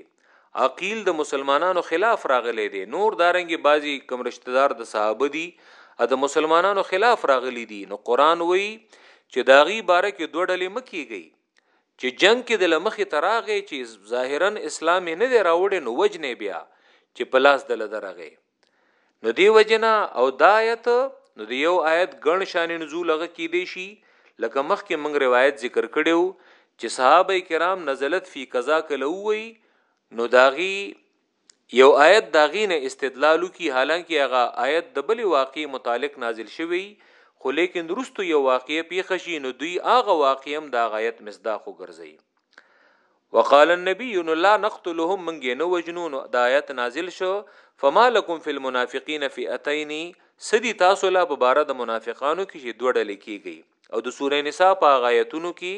عقیل د مسلمانانو خلاف راغلی دی نور دارنګې بعضی کوم رشتہ دار د صحابه دي د مسلمانانو خلاف راغلی دي نو قرآن وایي چې دا غي باره کې دوه ډلې مکیږي چې جنگ کې د لمخې تراغې چې ظاهرا اسلام نه دی راوړې نو وجنې بیا چې پلاس د لدرغې نو دی وجنا او دایت نو دی یو آیت ګڼ شان نزول هغه کې دی شي لکه مخکې موږ روایت ذکر کړیو چې صحابه کرام نزلت فی قضا کله وی نو داغي یو آیت داغي نه استدلال کی حالانکه هغه آیت د بل واقع متعلق نازل شوی خو لیکن درستو یو واقع پیښ شي نو دوی هغه واقع هم دا غایت مصداق وګرځي وقال النبي لا نقتلهم من جنو وجنون د آیت نازل شو فما لكم في المنافقين فئتين سدي تاسو لا په بار د منافقانو کې چې دوړل کیږي او د سوره نساء په غایتونو کې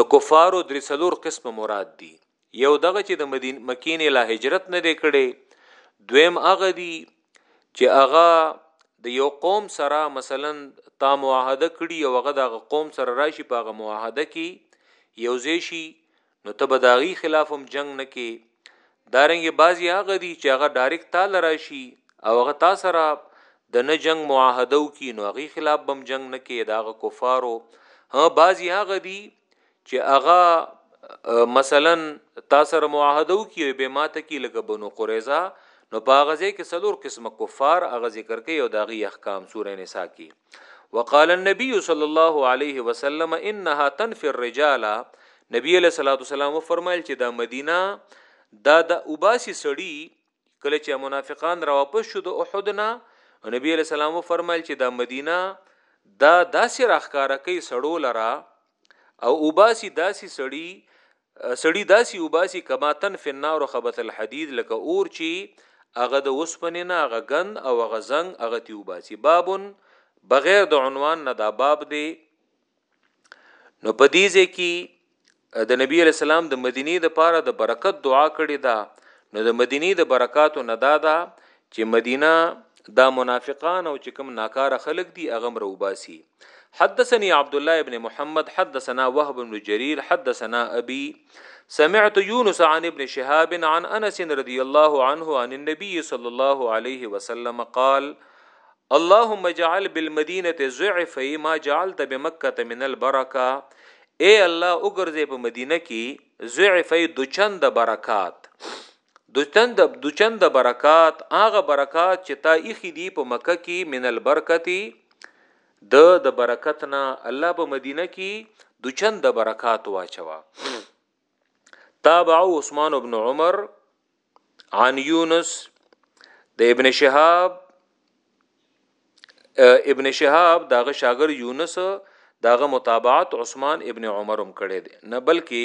د کفارو درې څلور قسم مراد دي یو دغه چې د مدین مکین له هجرت نه دی کړي دویم هغه دي چې هغه د یو قوم سره مثلا تا معاهده کړي او هغه د قوم سره راشي په هغه معاهده کې یو ځای شي نو ته به داغي خلاف هم جنگ نه کې دارنګ بازي هغه دي چې هغه ډایرک تا لراشي او هغه تا سره د نه جنگ معاهده کی نو هغه خلاف بم جنگ نه کې داغه کفارو ها بازي هغه دي چې هغه مثلا تاسو سره معاهده وکي به ماته کې لکه بنو قریظه نو په غزه کې سلور قسمه کفار هغه ذکر کوي او داغي احکام سورې نساء کې وقال النبي صلى الله عليه وسلم انها تنفي الرجال نبی علیہ الصلوۃ والسلام فرمایل چې دا مدینه دا د اوباسي سړی کله چې منافقان را واپس شو د احد نه نبی علیہ السلام فرمایل چې دا مدینه دا داسې راخکاره کوي سړو لرا او اوباسي داسي سړي سړي داسي اوباسي کما تن فی النار خبث الحديد لکه اور چی هغه د وسپنې نه هغه غند او هغه زنګ هغه تی اوباسي بابن بغیر د عنوان نه دا باب دی نو په دې ځای کې د نبی علی سلام د مدینه د پاره د برکت دعا کړې ده نو د مدینه د برکاتو نه دا ده چې مدینه دا منافقان او چې کوم ناکاره خلک دي هغه مروباسي حدثني عبد الله ابن محمد حدثنا وهب بن جرير حدثنا ابي سمعت يونس عن ابن شهاب عن انس رضي الله عنه عن النبي صلى الله عليه وسلم قال اللهم اجعل بالمدينه ضعف ما جعلت بمكه من البركه اے الله وګرځي په مدینه کې ضعف دوچند برکات دوچند دوچند برکات هغه برکات چې تا اخی دی په مکه کې من البرکتی د د برکت نه الله په مدینه کې دوچند برکات واچوا تابع عثمان ابن عمر عن یونس د ابن شهاب ابن شهاب داغه شاګر یونس داغه متابعت عثمان ابن عمر هم کړی دی نه بلکې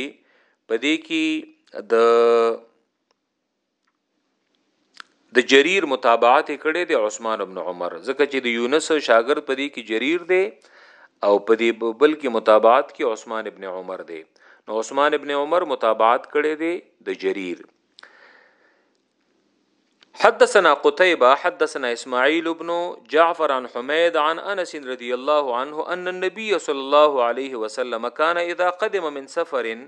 پدې کې د د جریر متابعت کړي د عثمان ابن عمر ځکه چې د یونس شاګرد پدې کې جریر دی او پدې بل کې متابعت کې عثمان ابن عمر دی نو عثمان ابن عمر متابعت کړي دی د جریر حدثنا قتيبة حدثنا اسماعيل بن جعفر عن حميد عن انس رضي الله عنه ان النبي صلى الله عليه وسلم كان اذا قدم من سفر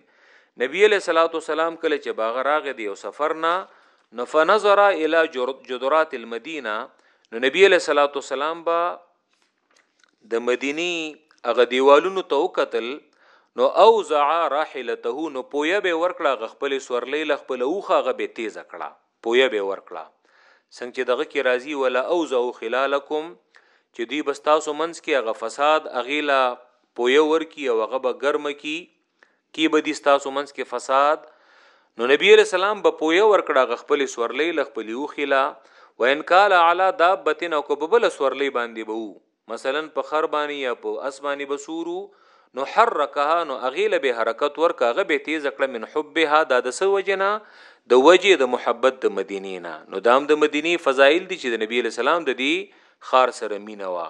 نبي عليه الصلاه والسلام کله چې باغ راغ دی او سفر نه فنظر الى جدرات المدينه نو نبي عليه الصلاه والسلام با د مدینی هغه دیوالونو ته وکتل نو اوزع راحلته نو پویا به ورکړه غ خپل سورلې ل خپل اوخه غ به تیز کړه پویا به ورکړه څنګه چې دغه کې راضی ولا اوزع خلالکم چې دوی بستاسو منس کې هغه فساد اغیلا پویا ورکی او هغه به ګرم کی کی به دي ستاسو منځ کې فساد نو نبی علیہ السلام به پوهه ورکړه غ خپل سورلې ل خپل یو خلا و ان قال علی دابتن او کبل سورلې باندې به وو مثلا په خر باندې یا په اسبانی بسورو نو حرکها نو اغیل به حرکت ورکا غ به تیز کړه من حبها دا د سو وجنا د وجه د محبت د مدینې نه نو دام د مدینه فضایل دي چې د نبی علی سلام د دې خار سره مینه وا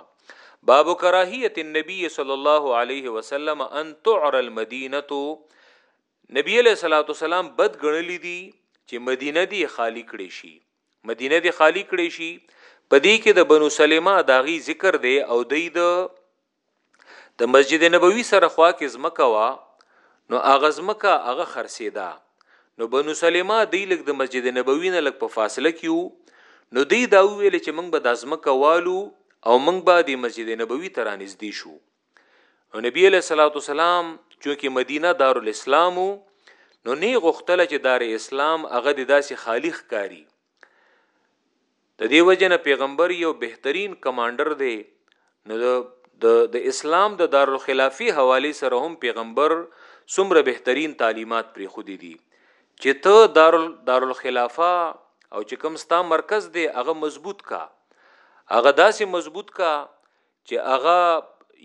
باب کراهیت النبی صلی الله علیه وسلم ان تعر المدینه نبی علیہ الصلوۃ والسلام بد غنلی دی چې مدینه دی خالی کړي شي مدینه دی خالی کړي شي پدې کې د بنو سلمہ داغي ذکر دی او د د مسجد نبوي سره خوا کې زمکه وا نو اغه زمکه هغه خرسیدا نو بنو سلمه دی لږ د مسجد نبوي نه لږ په فاصله کې وو نو دی دا ویل چې موږ به د ازمکه والو او موږ به د مسجد نبوي ته رانږدې شو نو نبی له صلوات والسلام چې مدینه دارالاسلام نو نه غختله چې دار اسلام هغه د داسې خالی ښکاری د دې وجه نه پیغمبر یو بهترین کمانډر دی نو د د اسلام د دارالخلافي حواله سره هم پیغمبر څومره بهترین تعلیمات پرې خو دي چې ته دار دارالخلافه او چې کوم ستا مرکز دی هغه مضبوط کا هغه داسې مضبوط کا چې هغه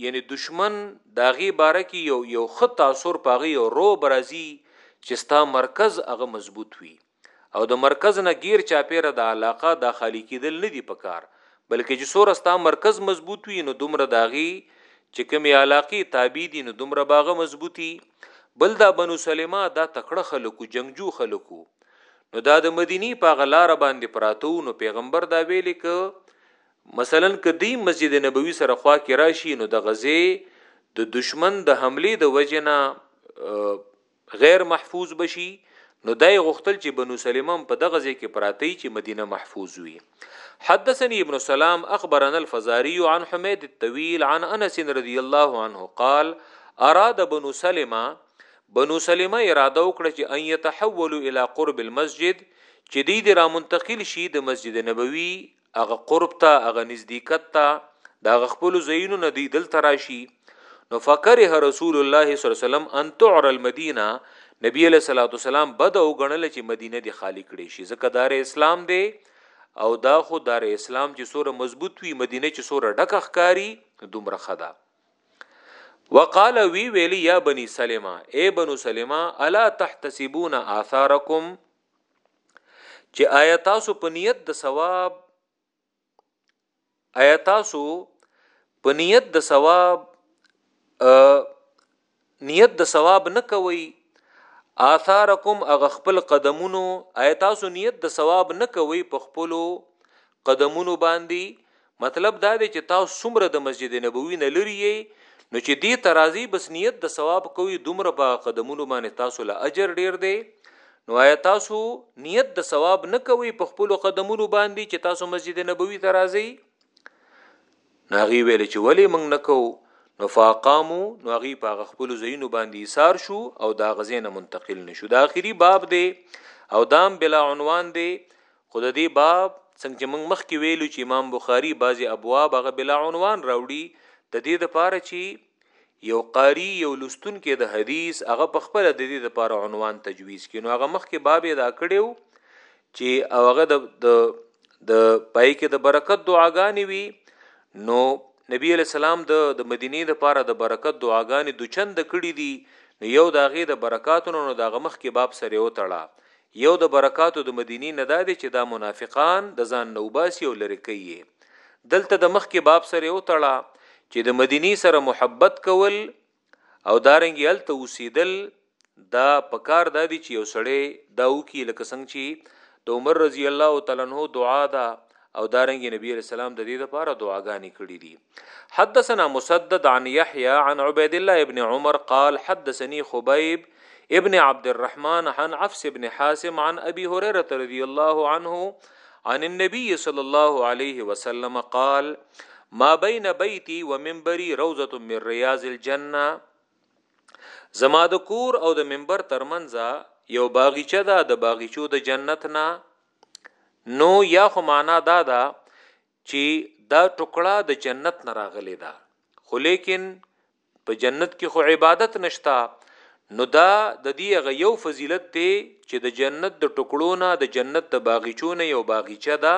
یعنی دشمن داغي باره کې یو یو خط تاثر پاغي او رو برازي چې ستا مرکز هغه مضبوط وي او د مرکز نه ګیر چاپیره د علاقه دا خالی کیدل نه دی پکار بلکه چی سوره ستا مرکز مضبوط وی نو دومره د هغی چی کومی علاقی تابع دی نو دومره به هغه مضبوطی بل دا بنو سلمه دا تکړه خلک وو جنګجو خلک وو نو دا د مدینی په هغه لاره باندی پراته وو نو پیغمبر دا ویلی که مثلا که دی مسجد نبوی سره خوا کی راشی نو د غزه د دشمن د حملی د وجنه غیر محفوظ به شي نو دا یې غوښتل چې بنو سلمه هم په دغه ځای کې پراته وي چې مدینه محفوظ وي حدثني ابن سلام اخبرنا الفزاري عن حمید الطويل عن انس رضی الله عنه قال اراد بنو سلمه بنو سلمه اراده وکړه چې ان يتحولوا الى قرب المسجد چې دی د رامنتقل شي د مسجد نبوي هغه قرب ته هغه نزدېکت ته دا خپل زینو نه دی دل تراشی نو فکره رسول الله صلی الله علیه وسلم ان تعر المدینه نبی علیہ الصلوۃ والسلام بد او غنل چې مدینه دی خالی کړي شي ځکه دار اسلام دی او دا خو دار اسلام چې سوره مضبوط وي مدینه چې سوره ډکه ښکاری دومره خدا وقال وی ویلی یا بنی سلمہ اے بنو سلمہ الا تحتسبون آثارکم چې آیا تاسو په نیت د ثواب آیا تاسو په نیت د ثواب نیت د ثواب نه کوي آثارکم اغه خپل قدمونو آیا تاسو نیت د ثواب نه کوي په خپلو قدمونو باندي مطلب دا دی چې تاسو څومره د مسجد نبوي نه لري یئ نو چې دې ته راځئ بس نیت د ثواب کوي دومره په قدمونو باندې تاسو له اجر ډیر دی نو آیا تاسو نیت د ثواب نه کوي په خپل قدمونو باندې چې تاسو مسجد نبوي ته راځئ ناغي ویل چې ولی موږ نه کوو نو فاقامو نو هغه په خپل زینو باندې ایثار شو او دا غزینه منتقل نشو دا اخیری باب دی او دام بلا عنوان دی خو د دې باب څنګه چې موږ مخکې ویلو چې امام بخاري بعضې ابواب هغه بلا عنوان راوړي د دې لپاره چې یو قاری یو لستونکې د حدیث هغه په خپل د دې لپاره عنوان تجویز کینو هغه مخکې باب دا کړیو چې هغه د د پای کې د برکت دعاګانې وي نو نبی علی السلام د د مدینه د پاره د برکت دعاګانې د چند کړي دي نو یو داغه د برکاتونو نو دغه مخ کې باب سره او تړه یو د برکاتو د مدینی نه دا دی چې دا منافقان د ځان نه وباسي او لرې کوي یې. دلته د مخکې باب سره یې وتړه چې د مدینی سره محبت کول او دارنګې هلته اوسېدل دا پکار دا دی چې یو سړی دا وکړي لکه څنګه چې د عمر رضی الله تعالی عنه دعا ده او دارنګ نبی علیہ السلام د دې لپاره دعاګانې کړې دي حدثنا مسدد عن يحيى عن عبيد الله ابن عمر قال حدثني خبيب ابن عبد الرحمن عن عفس ابن حاسم عن ابي هريره رضي الله عنه عن النبي صلى الله عليه وسلم قال ما بين بيتي ومنبري روزه من رياض الجنه زما د کور او د منبر ترمنځ یو باغچه ده د باغچو د جنت نه نو یا خو معنا دا ده چې دا ټکړه د جنت نه راغلی ده خو لیکن په جنت کې خو عبادت نشتا نو دا د دې غ یو فضیلت دی چې د جنت د ټکړو نه د جنت د باغچونه یو باغچه ده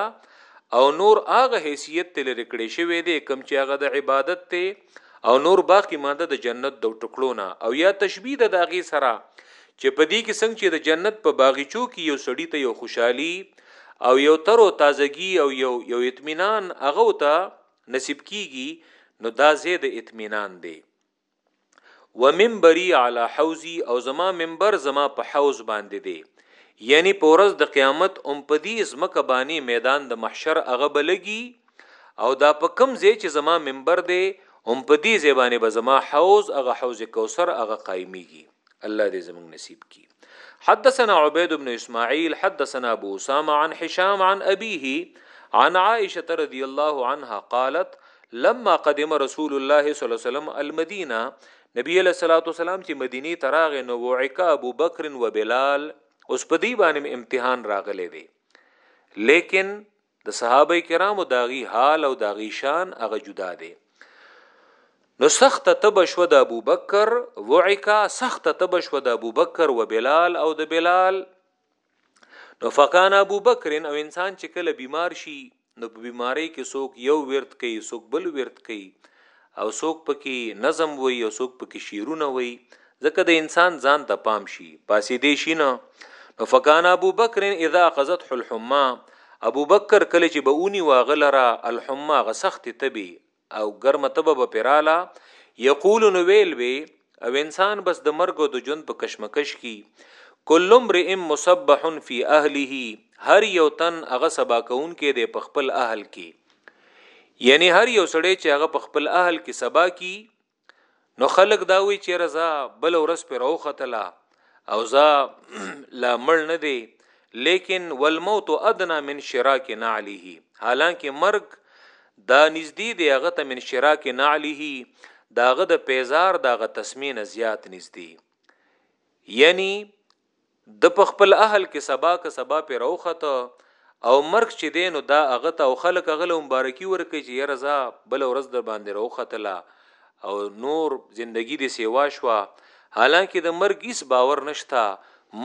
او نور هغه حیثیت تل رکړې شوی دی کم چې هغه د عبادت ته او نور باقی مانده د جنت د ټکړو نه او یا تشبیه ده د هغې سره چې په دې کې څنګه چې د جنت په باغیچو کې یو سړی ته یو خوشحالي او یو تر او تازګي او یو یو اطمینان هغه ته نصیب کیږي نو دا زه د اطمینان دی ومنبری علی حوزی او زما منبر زما په حوز باندې دی یعنی په ورځ د قیامت ام پدی زمکه بانی میدان د محشر هغه بلګي او دا په کم ځای چې زما منبر دی هم په دې ځای باندې به زما حوض هغه حوض کوثر هغه قایمیږي الله دې زموږ نصیب کی حدثنا عبید بن اسماعیل حدثنا ابو اسامه عن حشام عن ابيه عن عائشه رضی الله عنها قالت لما قدم رسول الله صلی الله علیه وسلم المدینه نبی علیہ الصلوۃ والسلام چې مدینه تراغ نو وعکا ابو بکر و بلال اوس په دی باندې امتحان راغلی دی لیکن د صحابه کرامو داغي حال او داغي شان هغه جدا دی نو سخت تب شو د ابو بکر وعکا سخت تب شو د ابو بکر و بلال او د بلال نو فکان ابو بکر او انسان چې کله بیمار شي نو په بیماری کې څوک یو ورت کوي څوک بل ورت کوي او څوک پکې نظم وایي او څوک پکې شعرونه وایي ځکه د انسان ځان ته پام شي پاسې دی شي نه نو فکان ابو بکر اذا اخذته الحمى ابو بکر کله چې به اونی واغلره الحمى غ سخت تبي او ګرمه تبه به پراله یقول نو ویل وی او انسان بس د مرګ او د ژوند په کشمکش کې کل امرئ مصبح فی اهله هر یو تن هغه سبا کون کې د خپل اهل کې یعنی هر یو سړی چې هغه په خپل اهل کې سبا کی نو خلق دا وی چې رضا بل ورس پر او ختلا او زا لا مړ نه دی لیکن والموت ادنا من شراک نعلیه حالانکه مرگ دا نږدې دی هغه ته من شراک نعلیه داغه د پیزار داغه تسمین زیات نږدې یعنی ده په خپل اهل کې سبا که سبا پرې راوخته او مرګ چې دی نو دا هغه ته او خلک هغه له مبارکي ورکوي چې یاره ځه بله ورځ در باندې راوختله او نور زندگی دې سیوا شوه حالانکه د مرګ هیڅ باور نشته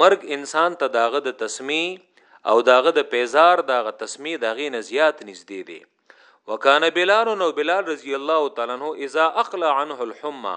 مرګ انسان ته داغه د تسمی او داغه د پیزار داغه تسمی داغه نه زیات نږدې دی وکانه بلال نو بلال رضی الله تعالی عنہ اذا اقلع عنه الحمى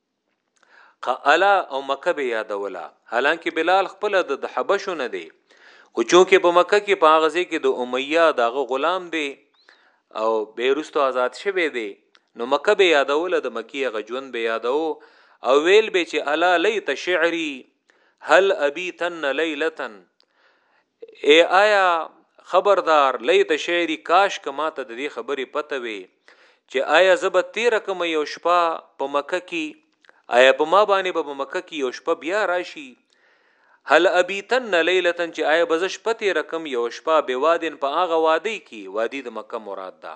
قالا او مکه به یادولا حالانکه بلال خپل د حبشو نه دی خو چونکه په مکه کې په غزه کې د امیه دغه غلام دی او بیرستو آزاد شوی دی نو مکه به یادوله د مکی غ ژوند به یادو او ویل به چې الا لیت شعری هل ابیتن لیلتن ای آیا خبردار لۍ د شعری کاشکه ماته د دې خبرې پته وی چې آیا زه به تیره کړم یو شپه په مکه کی آیا په ما باندې به په مکه کی یو شپه بیا راشي هل ابیتن لیلتن چې آیا به زه شپه تیره کم یو شپه بوادن په هغه وادی کی وادی د مکه مراد ده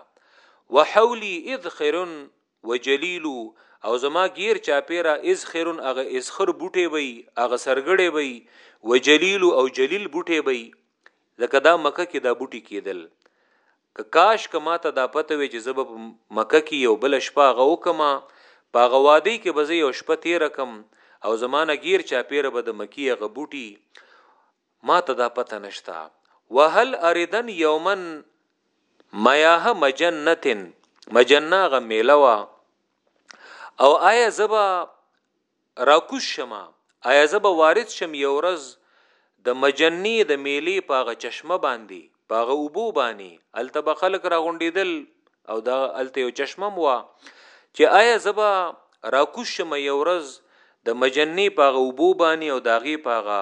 وحولی اذخرن وجلیل او زما ګیر چاپیره اذخر هغه اذخر بوټی به وي هغه سرګړی به وي وجلیل او جلیل بوټی به وي ځکه دا مکه کې دا بوټي کېدل که کاش که ما ته دا پته وي چې زه به مکه کې یو بل شپه هغه وکم په هغه وادي کې به زه یو شپه تېره کم او زمانه ګیر چاپیره به د مکې هغه بوټي ماته دا پته نشته وهل اردن یومن میاه مجنتن مجنه غ میله وا او آیا زبا راکوس شما آیا زبا وارد شم یو ورځ د مجنی د میلی پاغه چشمه باندې پاغه اوبو باندې الته به خلک را غونډیدل او دا الته یو چشمه مو چې آیا زبا راکوش شم یو ورځ د مجنی پاغه اوبو باندې او داغي پاغه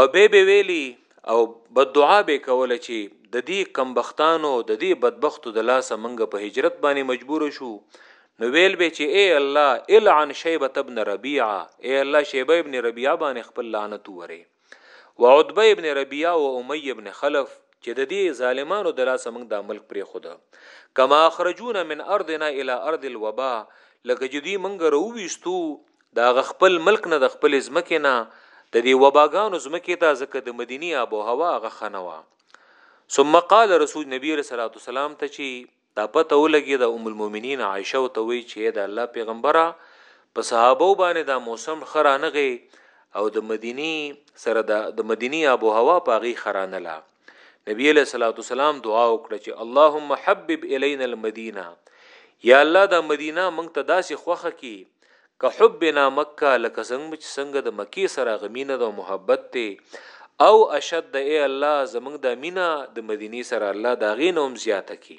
او به به ویلی او بد دعا به کوله چې د دې کمبختانو د دې بدبختو د لاسه منګه په هجرت باندې مجبور شو نو ویل به چې اے الله العن شیبه ابن ربیعه اے الله شیبه ابن ربیعه باندې خپل لعنت وره و عتبه ابن ربیعه و امیه ابن خلف چې د دې ظالمانو د لاسه منګ د ملک پرې خود کما اخرجونا من ارضنا الى ارض الوبا لکه چې دوی منګه رويستو د هغه خپل ملک نه د خپلې ځمکې نه د دې وباګانو ځمکې ته ځکه د مدیني آب او هوا هغه ښه نه وه ثم قال رسول نبی علیه الصلاة والسلام ته چې دا پته ولګي د ام المؤمنین عائشه او ته وی چې د الله پیغمبره په صحابه باندې دا موسم خرانغه او د مدینی سره د مدینی آب او هوا پاغي خرانه لا نبی علیہ الصلوۃ والسلام دعا وکړه چې اللهم حبب الینا المدینه یا الله دا مدینه مونږ ته داسې خوخه کی که حبنا مکه لکه څنګه چې څنګه د مکی سره غمینه د محبت ته او اشد ای الله زمونږ د مینا د مدینی سره الله دا غینوم زیاته کی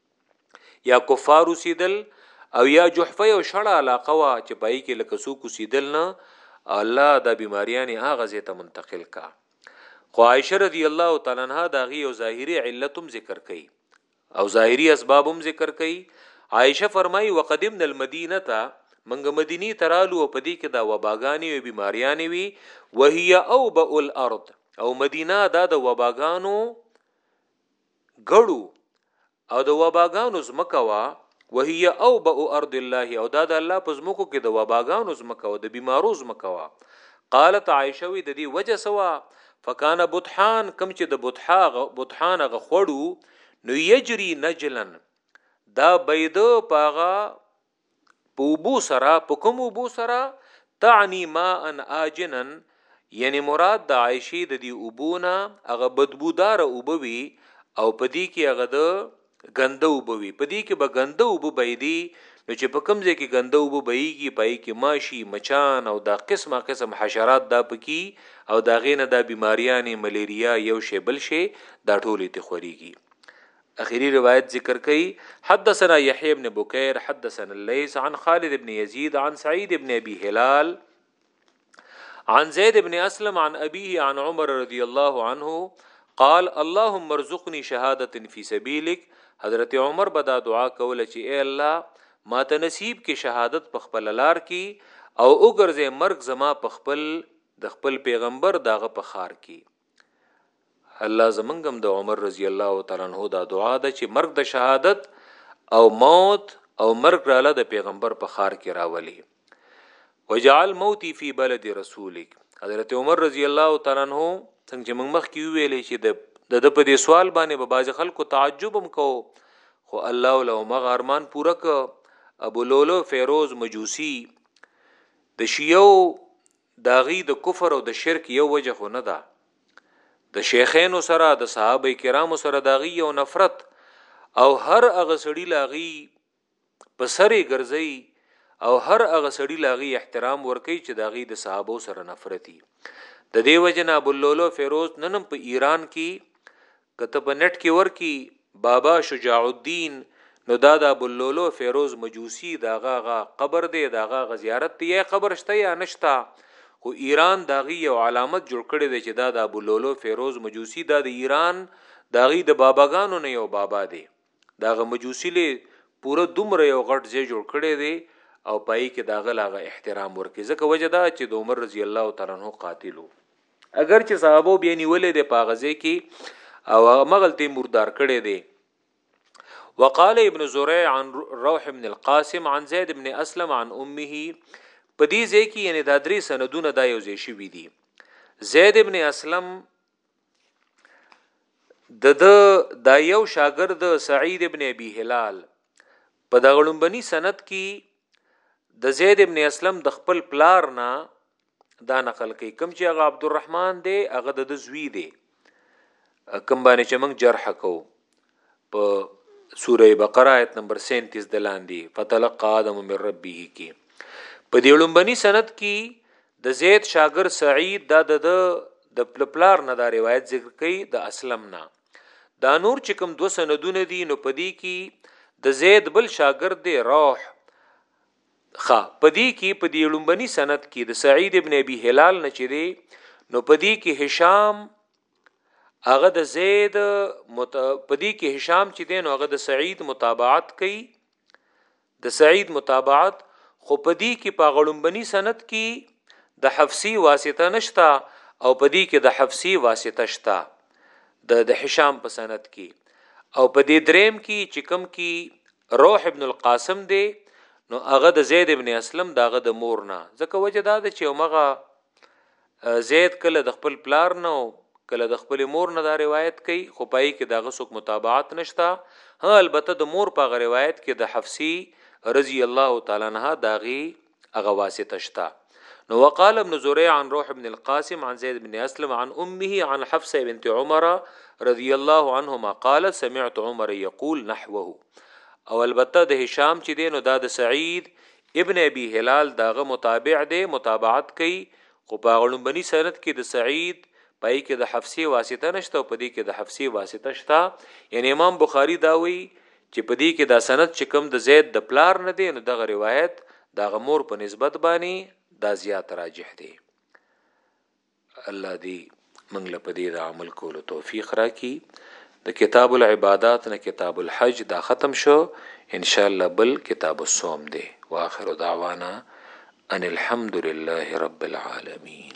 یا کفار سیدل او یا جحفه یو شړه علاقه وا چې پای کې لکه سو کو سیدل نه الله دا بیماریان هغه زه ته منتقل کا خو عائشه رضی الله تعالی عنها دا غي او ظاهری علتم ذکر کړي او ظاهری اسبابم ذکر کړي عائشه فرمایي وقدمنا المدینه تا منګ مدینی ترالو او پدی کې دا وباګانی او بیماریانی وی وهي او با الارض او مدینه دا د وباګانو ګړو او د وباګانو زمکه وا وهي او با ارض الله او دا د الله په زمکو کې د وباګانو زمکه او د بیمارو زمکه وا قالت عائشه وی د دې وجه سوا فکان بطحان کم چې د بطحا بطحان غ خړو نو یجری نجلن دا بيد پاغه په اوبو سره په کوم اوبو سره تعني ماء آجنا یعنی مراد د عائشه د دی اوبونه هغه بدبودار اوبوي او په دې کې هغه د غنده وبوي په دې کې به غنده وب بيدي نو چې په کوم ځای کې غنده وب بيږي پای کې ماشي مچان او دا قسمه قسم حشرات دا پکې او دا غینه دا بیماریانې ملیریا یو شی بل شی دا ټولې ته خوريږي اخری روایت ذکر کوي، حدثنا یحیی بن بکیر حدثنا اللیث عن خالد بن یزید عن سعید بن ابی هلال عن زید بن اسلم عن ابیه عن عمر رضی الله عنه قال اللهم ارزقني شهادت فی سبیلک حضرت عمر بدا دعا کوله چې اے الله ما ته نصیب کې شهادت په خپل لار کې او وګرځې مرګ زما په خپل د خپل پیغمبر داغه په خار کې الله زمنګم د عمر رضی الله تعالی عنہ دا دعا ده چې مرګ د شهادت او موت او مرګ رااله د پیغمبر په خار کې راولي وجعل موتي فی بلد رسولک حضرت عمر رضی الله تعالی عنہ څنګه موږ مخ کې ویلې چې د د په دې سوال باندې به باز خلکو تعجب هم کو خو الله ولو مغارمان پوره ک ابو لولو فیروز مجوسی د شیو د هغوی د کفر او د شرک یو وجه خو نه ده د شیخینو سره د صحابه کرامو سره د هغوی یو نفرت او هر هغه سړی له هغوی په سرې ګرځي او هر هغه سړی لاغي احترام ورکي چې داغي د صحابه سره نفرتي د دیو جن ابو اللولو فیروز ننم په ایران کې که ته په نټ کی ورکی بابا شجاع الدین نو دا د ابولولو فیروز مجوسی د هغه هغه قبر دی د هغه هغه زیارت دی یا قبر شته یا نشته خو ایران د هغه یو علامت جوړ کړی دی چې دا د ابولولو فیروز مجوسی دا د ایران د هغه د باباګانو نه یو بابا دی دا هغه مجوسی له پوره دومره یو غټ ځای جوړ کړی دی او پای کې دا غلاغه احترام ورکړي ځکه وجه دا چې د عمر رضی الله تعالی عنہ قاتلو اگر چې صحابه بیا نیولې ده په غزه کې او مغلته مردار کړي دي وقال ابن زريع عن روح بن القاسم عن زيد بن اسلم عن امه په دې ځای کې یعنی دا درې سندونه دا یو ځای شوي دي زید ابن اسلم د د دا یو شاګرد سعید ابن ابي هلال په دغړم بني سند کې د زید ابن اسلم د خپل پلار نه دا نقل کوي کوم چې هغه عبدالرحمن دی هغه د زوی دی کوم باندې چې موږ جرح کو په سوره بقره آیت نمبر 37 د لاندې فتلقى ادم من ربه کې په دې لومبني سند کې د زید شاګر سعید دا د د پلپلار نه دا روایت ذکر کوي د اسلم نه دا نور چې کوم دو سندونه دي نو پدې کې د زید بل شاګرد دی روح ښه په دې کې په دې لومبني سند کې د سعید ابن ابي هلال نه چي دي نو په دې کې هشام هغه د زید مت... په دې کې هشام چې دین هغه د سعید متابعت کوي د سعید متابعت خو په دې کې په غړمبني سند کې د حفصي واسطه نشتا او په دې کې د حفصي واسطه شتا د د هشام په سند کې او په دې دریم کې چې کم کې روح ابن القاسم دی نو هغه د زید ابن اسلم داغه د مور نه ځکه وجه دا ده چې مغه زید کله د خپل پلار نه او کله د خپل مور نه دا روایت کوي خو پای کې داغه څوک متابعت نشتا ها البته د مور په روایت کې د حفصي رضی الله تعالی عنها داغي هغه واسطه شته نو وقال ابن زريع عن روح ابن القاسم عن زيد بن اسلم عن امه عن حفصه بنت عمر رضی الله عنهما قال سمعت عمر يقول نحوه او البته د هشام چې دینو دا د سعید ابن ابي هلال داغه متابع دی متابعت کوي خو په غړم بني سند کې د سعید پای کې د حفصي واسطه نشته او په دې کې د حفصي واسطه شته یعنی امام بخاری دا وی چي په دې کي دا سند چي کوم د زيد د پلار نه دی نو دغه روايت د هغه مور په نسبت باندي دا زيات راجح دی الله دی منګ له پدې د عمل کولو توفیق راکړي د کتاب العبادات نه کتاب الحج دا ختم شو ان شاء الله بل کتاب الصوم دی واخر دعوانا ان الحمد لله رب العالمین